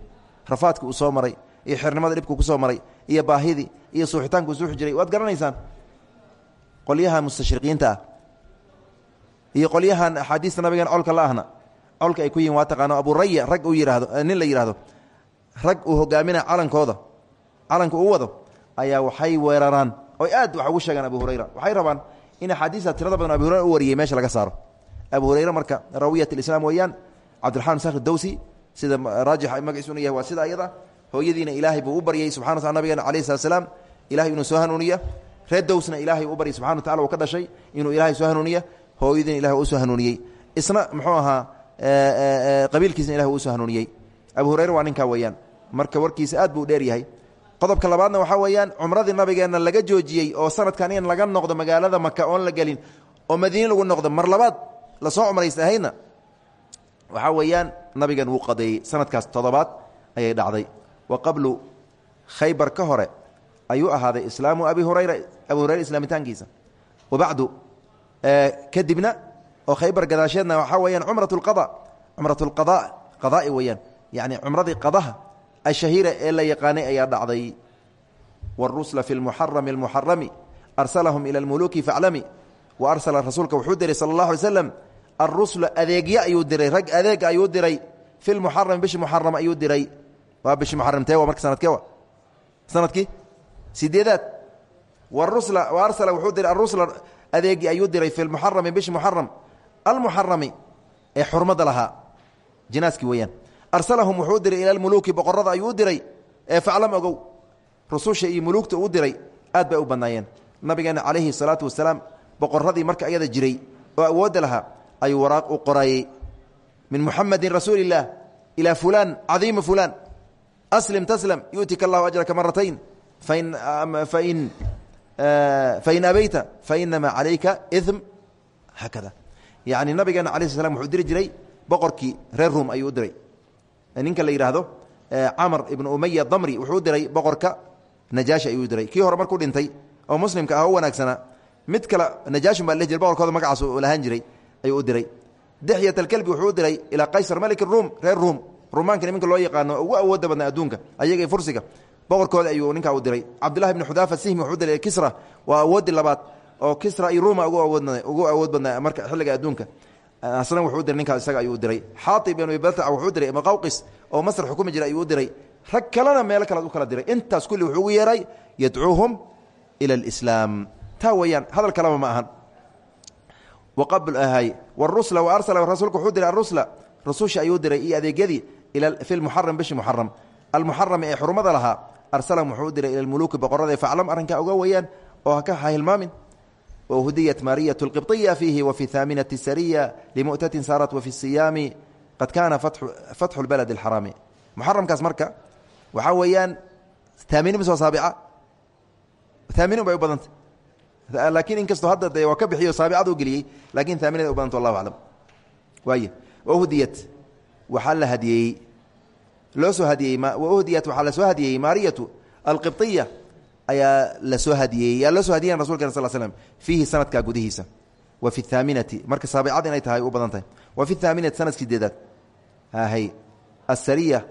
Rafaadki uu soo maray iyo xirnimada dhibku ku soo maray iyo baahidii iyo suuxitaanku suuxi jiray. Waad garanaysaan? Qolyahan mustashriqiinta ah iyo qolyahan axaadiista nabigeena colka la ahna. Ay ku yihiin waa taqaano aburaya rag uu yidhaahdo nin la yidhaahdo rag uu hogaaminaya calankooda calanka uu wado ayaa waxay weeraraan. Oy aad wax ugu sheegaan abu hurayra. Waxay rabaan in axaadiista tirada badan abu hurayra u wariyey meesha laga saaro. Abu hurayra marka rawiyat alislaam weeyaan cabdiraxmaan sakhr dawsi sida raajix magaciisuna yahay waa sida hooyadiina ilaahay buu u baryay subxana wataala nabigeena slaam ilahay inuu soo hanuuniya. Reer dowsna ilaahay u baryay subxana watacala uu ka dhashay. Inuu ilahay soo hanuuniya hooyadiina ilahay uu soo hanuuniyey. Isna muxuu ahaa qabiilkiisna ilahay uu soo hanuuniyey. Abu hurayra waa ninkaa weeyaan. Marka warkiisa aad buu dheer yahay. Qodobka labaadna waxaa weeyaan cumradii nabigeenna laga joojiyey oo sanadkan in laga noqdo magaalada maka oon la gelin oo madiine lagu noqdo mar labaad la soo cumraysta ahaydna waxaa weeyaan nabigan wuu qadeeyey sanadkaas toddobaad ayay dhacday. Wa qablu khaybar ka hore ayuu ahaaday islaamu abi hurayra abu hurayra islaamitaankiisa. Wa bacdu kadibna oo khaybar gadaasheedna waxaa weeyaan cumrat lqada cumrat lqada qadaai weeyaan yacni cumradii qadaha ashahiira ee la yaqaanay ayaa dhacday wاrusla fi lmuxarami اlmuxarami arsalahum ila اlmuluki faclami wa arsala rasuulka wuxuu diray sala اllah alay slam arusla adeegyo ayuu diray rag adeeg ayuu diray fi lmuxarami bishi muxaram ayuu diray waa bishi muxaramtee waa marka sanadkee wa sanadkii sideedaad warusla wa arsala wuxuu diray arusla adeegi ayuu diray fi lmuxarami bishi muxaram almuxarami ee xurmada lahaa jinaaskii weeyaan. Arsalahum wuxuu diray ila almuluuki boqorada ayuu diray ee faclam ogow rususha iyo muluugta uu diray aad bay u badnaayeen. Nabigeena calayhi salaatu wasalaam boqoradii marka ayada jiray oo awoodda lahaa ayuu waraaq u qorayey min muxamedin rasuuli illaah ilaa fulaan cadiima aslim taslam yu'tika allahu ajraka maratayn fain fain fain abeyta fainamaa calayka idm haakada yacni nabigeena alai sl slam wuxuu diri jiray boqorkii reer ruum ayuu u diray ninka la yidhaahdo camar ibnu umaya damri wuxuu diray boqorka najaashi ayuu diray kii hore markuu dhintay oo muslimka ah u wanaagsanaa mid kale najaashin baa la jira boqorkooda magacaas lahaan jiray ayuu u diray dexyat alkelbi wuxuu u diray ilaa qaysar malik ruum reer ruum ruumaanka nimanka loo yaqaano ugu awooda badnaa adduunka ayaga fursiga boqorkooda ayuu ninkaa u diray. Cabdullahi bni xudaafa sihmi wuxuu diray kisra waa awoodii labaad oo kisra iyo ruuma ugu awood badnaa marka xilliga adduunka. Asna wuxuu diray ninkaas isaga ayuu diray. Xaatib ibn abi baltac wuxuu diray ibnu qawqis oo masr xukumi jira ayuu u diray. Rag kalena meelo kalead u kala diray. Intaas kulli wuxuu ugu yeeray yadcuuhum ila alislaam. Taa weeyaan hadal kaleba ma ahan. Waqabl warusla wa arsala rasuulka wuxuu diray arusla rususha ayuu diray iyo adeegyadii fi lmuxaram bishi muxaram almuxarami ee xurumada lahaa arsalahum wuxuu u diray ila lmuluuki boqorada faclam arrinkaa oga weeyaan oo haka ha hilmaamin whudiyat mariyaة الqبطية fiihi wفي haaminaة الsariya لmuؤtatin saarat wفي الصiyaami qad kaana fatxu اbalد الxaraami muxaramkaas marka waxaa weeyaan taamini mise waa saabica taaminin bay u badantay laakiin inkastoo hadda de waa ka bixiyo saabicada u geliyey lakin taaminada u badanta wallahu aclam waay wahdiyat waxaa la hadiyeeyey loo soo hadiyey wahdiyat waxaa la soo hadiyeeyey maariyatu alqibطiya ayaa la soo hadiyeeyey yaa loo soo hadiyen rasulkeen sal slm fiihi sanadkaa gudihiisa. Wa fi thaaminati marka saabicad inay tahay u badan tahay. Wa fi thaaminati sannadkii deedaad. Hay asariya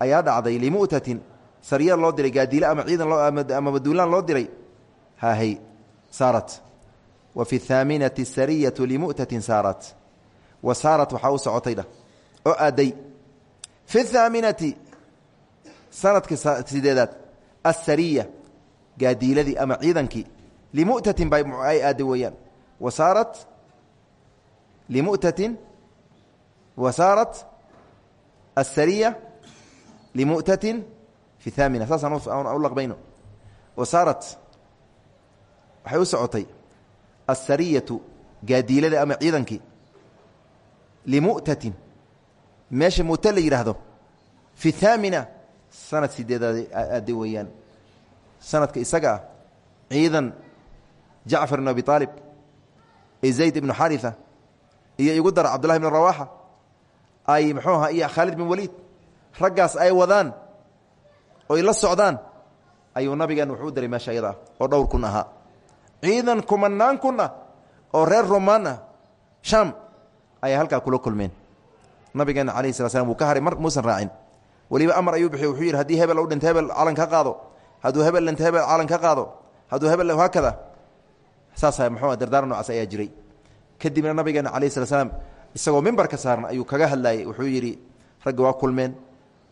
ayaa dhacday limu'tatin. Sariya loo diray gaadiile ama ciidan ama maduulaan loo diray. Hahay saarat. Wa fi thaaminati sariyatu limu'tatin saarat. Wa saarat waxaa u socotay dhah oo aaday fi thaaminati sanadka sideedaad asariya gaadiiladii ama ciidankii limu'tatin ba ay aaday weeyaan. Wa saarat limu'tatin wa saarat asariya limu'tatin fi thaamina. Saasaan u laqbayno. Wa saarat waxay u socotay asariyatu gaadiilada ama ciidankii limu'tatin meesha mu'ta la yidhaahdo fi thaamina sanad sideedaad aade weeyaan. Sanadka isaga ah ciidan jacfar ibn abi aalib iyo zayd ibnu xaritha iyo igu dara cabdullahi ibn rawaxa ay muxuu ahaa iyo khaalid bin waliid raggaas ay wadaan oy la socdaan ayuu nabigan wuxuu u diray meesha iyada ah oo dhowr kun ahaa. Ciidan kumanaan kun ah oo reer romaan ah sham ayaa halkaa kula kulmeen nabigeena alayhi sala slam wuu ka haray mar muusan raacin. Weliba amar ayuu bixiy wuxuu yidhi haddii hebel u dhinto hebel calan ka qaado. Hadduu hebel dhinto hebel calan ka qaado. Hadduu hebel haakada. Saasa muxuu dardaar noocaas ayaa jiray. Kadibna nabigeena alayhi sala slaam isagoo mimbarka saaran ayuu kaga hadlayey wuxuu yidhi ragga waa kulmeen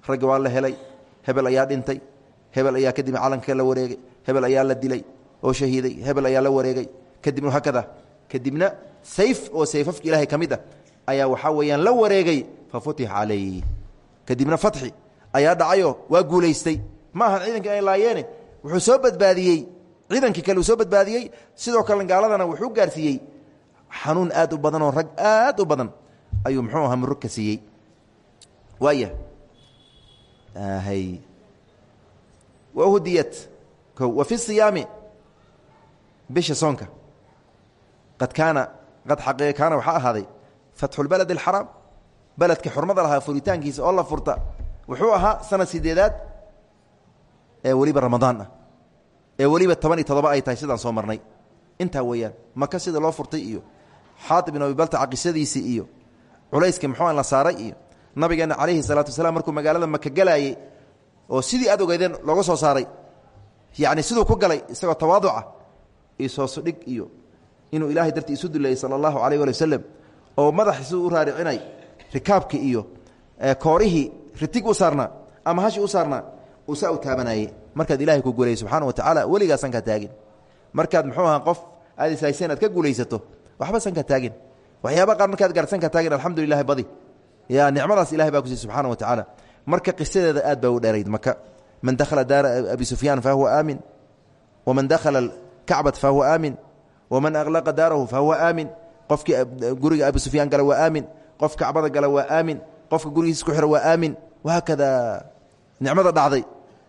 ragga waa la helay hebel ayaa dhintay hebel ayaa kadib calanka la wareegay hebel ayaa la dilay oo shahiiday hebel ayaa la wareegay. Kadibna hakada kadibna sayf oo sayfafka ilaahay ka ayaa waxaa weeyaan la wareegay fa futix calayh kadibna fatxi ayaa dhacayo waa guulaystay. Ma ahan ciidankii ay laayeene wuxuu soo badbaadiyey. Ciidankii kale soo badbaadiyey sidoo kale gaaladana wuxuu gaarsiiyey. Xanuun aad u badan oo rag aad u badan ayuu muxuu ahaa murug ka siiyey. Wahudiyat o wa fi siyaami bisha soonka. Qad kaana qad xaqiiqa kaana waxaa ahaaday fatxu lbalad alxaraam beledka xurmada lahaa furitaankiisa oo la furta wuxuu ahaa sanad sideedaad ee weliba ramadaan ah. Ee weliba toban iyo todoba ay tahay sidaan soo marnay. Intaa weeyaan maka sida loo furtay iyo xaatib bin abibalta caqisadiisii iyo culayska muxuu la saaray iyo nabigeena calayhi salaatu wasalaam markuu magaalada maka galaayey oo sidii aad ogeydeen looga soo saaray. Yacni siduu ku galay isagoo tawaaduca iyo soosodhig iyo inuu ilaahay dartii isu duleeyey sala allahu oo madaxiisu u raaricinay rikaabki iyo koorihii ritig u saarnaa ama hashi u saarnaa uu saa u taabanayey markaad ilahay ku guulayay subxaana wa tacaala weligaasan kaa taagin. Markaad muxuu ahaa qof aad ishayseen aad ka guulaysato waxba san ka taagin. Waxyaaba qaar markaad gaarsan ka taagin alxamdulilahi badi. Ya nicmadaas ilahay baa kusiiy subxana wa tacaala marka qisadeeda aad baa u dheerayd maka man dakhala daara abi sufyaan fahuwa aamin. Waman dakhala kacbat fahuwa aamin. Waman aqlaqa daarahu fahuwa aamin qofkii guriga abi sufyaan gala waa aamin. Qof kacbada gala waa aamin. Qofka gurigiis ku xira waa aamin. Wahaakada nicmada dhacday.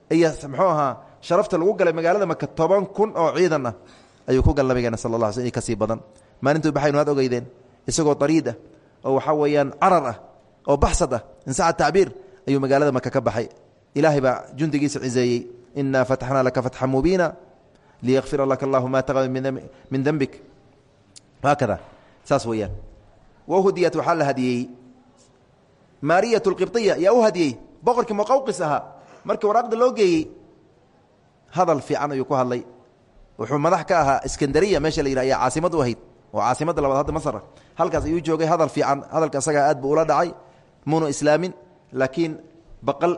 Iyo muxuu ahaa sharafta lagu galay magaalada maka toban kun oo ciidan ah ayuu ku gal nabigeena sal la sl ka sii badan. Maalintuu baxaynu aad ogeydeen isagoo dariid ah oo waxaa weeyaan carar ah oo baxsad ah insaca tacbiir ayuu magaalada maka ka baxay. Ilaahay baa jundigiisa ciseeyey inaa fataxnaa laka fatxa mubiina liyakfira laka allahu ma taqama min dembik haakada saas weeyaan. Wahudiyat waxaa la hadiyey. Maariyat lqibطiya yaa u hadiyey. Boqorkii muqawqis ahaa. Markii waraaqda loo geeyey hadal fiican ayuu ku hadlay. Wuxuu madax ka ahaa iskandariya meesha la yidhah ayaa caasimad u ahayd. Oo caasimadda labaad hadda masra halkaas ayuu joogay hadal fiican. Hadalka asagaa aad buu ula dhacay muunu islaamin. Laakiin baqal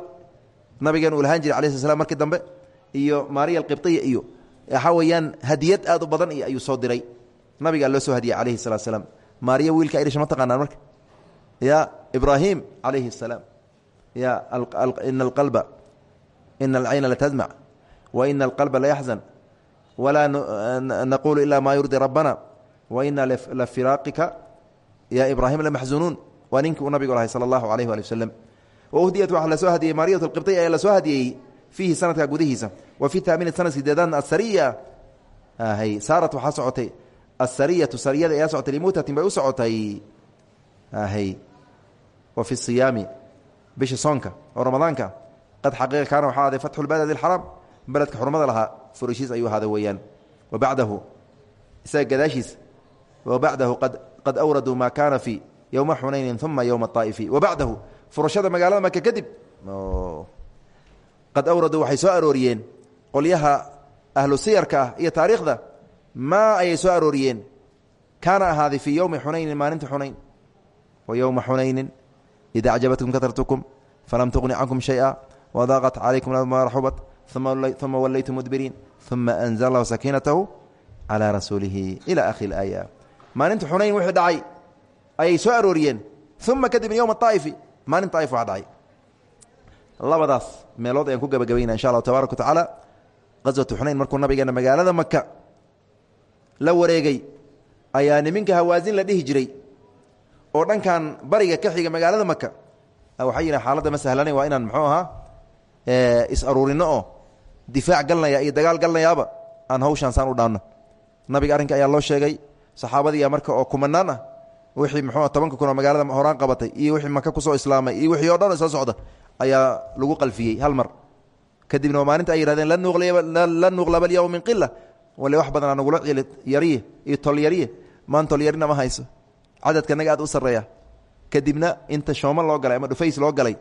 nabigeen uu lahaan jiray alai sl slam markii dambe iyo maariya alqibطiya iyo waxaa weeyaan hadiyad aad u badan iyo ayuu soo diray nabigaa loo soo hadiyey calayhi salatu salaam. Maariya wiilka idhisha ma taqaanaan marka? Ya ibraahim calayhi asalaam ya ina alqalba ina alcayna la tadmac wa ina alqalba la yaxzan walaa naquulu ilaa maa yurdi rabbana. Wa ina lafiraaqika ya ibraahim lamaxzunuun waa ninkii uu nabigu lahay sala allahu calayh ali wasalam wa uhdiyat waxaa la soo hadiyey maariyat alqibtiy ee la soo hadiyey fiihi sanadka gudihiisa. Wa fi taamini sanad sideedaadna asariya saarat waxaa asariyatu sariyada ayaa socotay limuutatin bay u socotay wa fi siyaami bisha soonka oo ramadaanka qad xaqiiqa kaana waxaa aday fatxu lbaladi alxaraam beledka xurmada lahaa furashiis ayuu ahaaday weeyaan wa bacdahu isaga gadaashiis wa bacdahu qad awraduu maa kaana fi yowma xunaynin uma yowma aa'ifi wa bacdahu furashada magaalada maka kadib qad awraduu waxay soo arooriyeen qolyaha ahlu siyarka ah iyo taariikhda maa ayay soo arooriyeen? Kaana ahaaday fii yowmi xunaynin maalinta xunayn wa yowma xunaynin ida acjabatkum katratukum falam tuqni cankum shaya wadaaqat calaykum ma raxubat uma wallaytum mudbiriin uma anzla allahu sakiinatahu calaa rasuulihi ila akhiri اlaaya maalinta xunayn wixii dhacay. Ayay soo arooriyeen. Uma kadibna yowma aa'ifi maalin aa'if waa dhacay. Labadaas meelood ayaan ku gabagabayna insha allahu tabaaraka wa tacaala. Qaswatu xunayn markuu nabigeena magaalada maka la wareegay ayaa niminka hawaasin la dhihi jiray. Oo dhankan bariga ka xiga magaalada maka waxay yihiin xaaladda ma sahlana waa inaan muxuu ahaa is aruurino oo difaac galnaya iyo dagaal galnayaaba aan hawshaan saan u dhaanno. Nabiga arrinka ayaa loo sheegay saxaabadiiya marka oo kumanaan ah wixii muxuu tobanka kun oo magaalada horaan qabatay iyo wixii maka ku soo islaamay iyo wixii o dhan soo socda ayaa lagu qalfiyey hal mar. Kadibna maalinta ay yihahdeen lan nuqlaba alyawm min qila wale wax badanaa nagula yariye iyo tolyariye maan tolyarina ma hayso. Cadadka naga aad u sarreeya. Kadibna inta shooma loo galay ama dhufays loo galay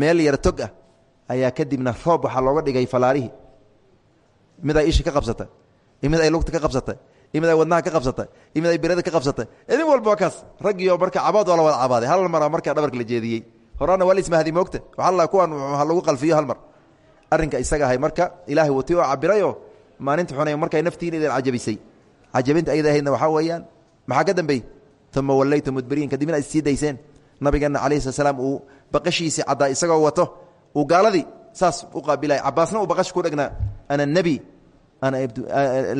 meel yar tog ah ayaa kadibna roob waxaa looga dhigay falaarihii mid ay ishi ka qabsata. Mid ay lugta ka qabsata. Mid ay wadnaha ka qabsata. Mid ay birada ka qabsata. Idin walba kaas raggiio marka cabaad waa la wada cabaaday. Hal mara markaa dhabarka la jeediyey. Horaana waa la ismahdi moogta. Waxaa la kuwan ha lagu qalfiyo hal mar. Arrinka isaga ahay marka ilaahay wati oo cabirayoo maalinta xunay markay naftiina idin cajabisay. Cajabinta ayada ahaydna waxaa weeyaan maxaa ka dambeey uma wallaytu mudbiriin kadibna is sii dayseen. Nabigeenna calayhi slat slaam uu baqashiisii caddaa isagoo wato uu gaaladii saas u qaabilay cabaasna uu baqash ku dhegnaa ana nebi ana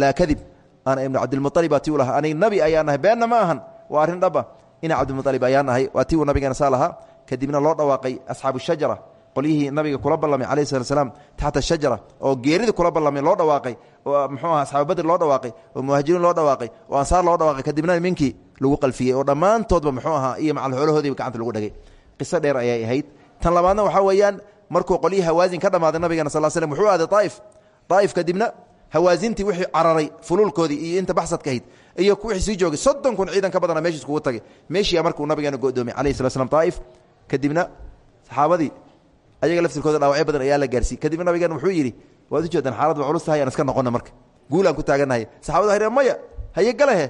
laa kadib. Ana ibnu cabdilmualib baa ti u lahaa. Anig nebi ayaan ahay beenna ma ahan. Waa arrin dhaba ina cabdilmualib ayaan ahay waa ti uu nabigeena saa lahaa. Kadibna loo dhawaaqay asxaabu shajara qolyihii nabiga kula ballamay calayhi salat slaam taxta shajara oo geerida kula ballamay loo dhawaaqay oo muxuu aha asxaabu badri loo dhawaaqay oo muhaajiriin loo dhawaaqay oo ansaar loo dhawaaqay kadibna ninkii lagu qalfiyey oo dhammaantoodba muxuu ahaa iyo macal xoolahoodiiba gacanta lagu dhagay qiso dheer ayay ahayd. Tan labaadna waxaa weeyaan markuu qolyihii hawaasin ka dhammaaday nabigeena sal slm wuxuu aaday aaif aaif kadibna hawaasintii wixii cararay fuluulkoodii iyo inta baxsadka ahayd iyo wixii sii joogay soddon kun ciidan ka badana meeshiis kugu tagay. Meeshiiya markuu nabigeena go'doomay calayhi slat slam aaif kadibna saxaabadii ayaga laftirkooda dhaawacyo badan ayaa la gaarsiiy kadibna nabigeena wuxuu yidhi waad u jeedaan xaalad waa culus tahay aan iska noqona marka. Guulaan ku taagannahay saxabadu waxay maya haye galehe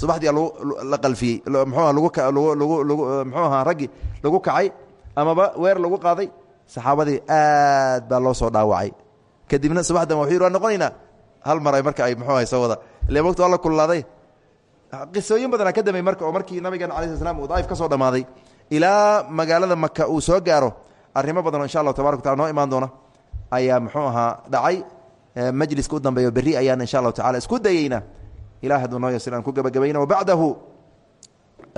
subaxdii la qalfiyey mxuuha mxuu ahaa raggii lagu kacay amaba weer lagu qaaday. Saxaabadii aad baa loo soo dhaawacay. Kadibna subaxdan wuxuu yidhi waa noqonaynaa. Hal mar ay marka ay muxuu ahay soo wada. Ile mogta waa la kululaaday. Qisooyin badanaa ka damey marka oo markii nabigeena alai sl slam uu daa'if ka soo dhammaaday. Ilaa magaalada maka uu soo gaaro arrimo badan oo insha allahu tabarak watacala noo imaan doona ayaa muxuu ahaa dhacay majliska u dambeeyo berri ayaan insha allahu tacala isku dayeyna ilah hadduu noo yasir aan ku gebagabayna wabacdahu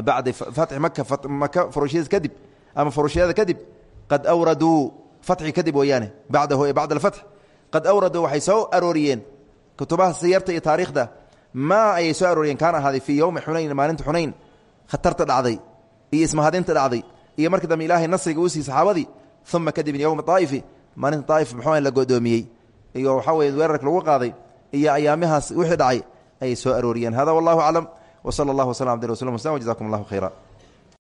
bacda fatxi maka maka furushyadas kadib ama furushyada kadib qad awraduu fatxi kadib weeyaane bacdahu ee bacda alfatx qad awraduu waxay soo arooriyeen kutubaha siyarta iyo taariikhda maa ayay soo arooriyeen kaana ahaaday fii yowmi xunayn maalinta xunayn khatarta dhacday iyo ismahadinta dhacday iyo markii dambe ilaahay nasriga uu siiyey saxaabadii uma kadibna yowma aa'ifi maalinta aa'if muxuu la godoomiyey iyo waxaa weye weerarka lagu qaaday iyo ayaamihaas wixii dhacay ayay soo arooriyeen hada wallahu aclam wsala allah waslam abdi rasul mslam wjazakum allahu khayra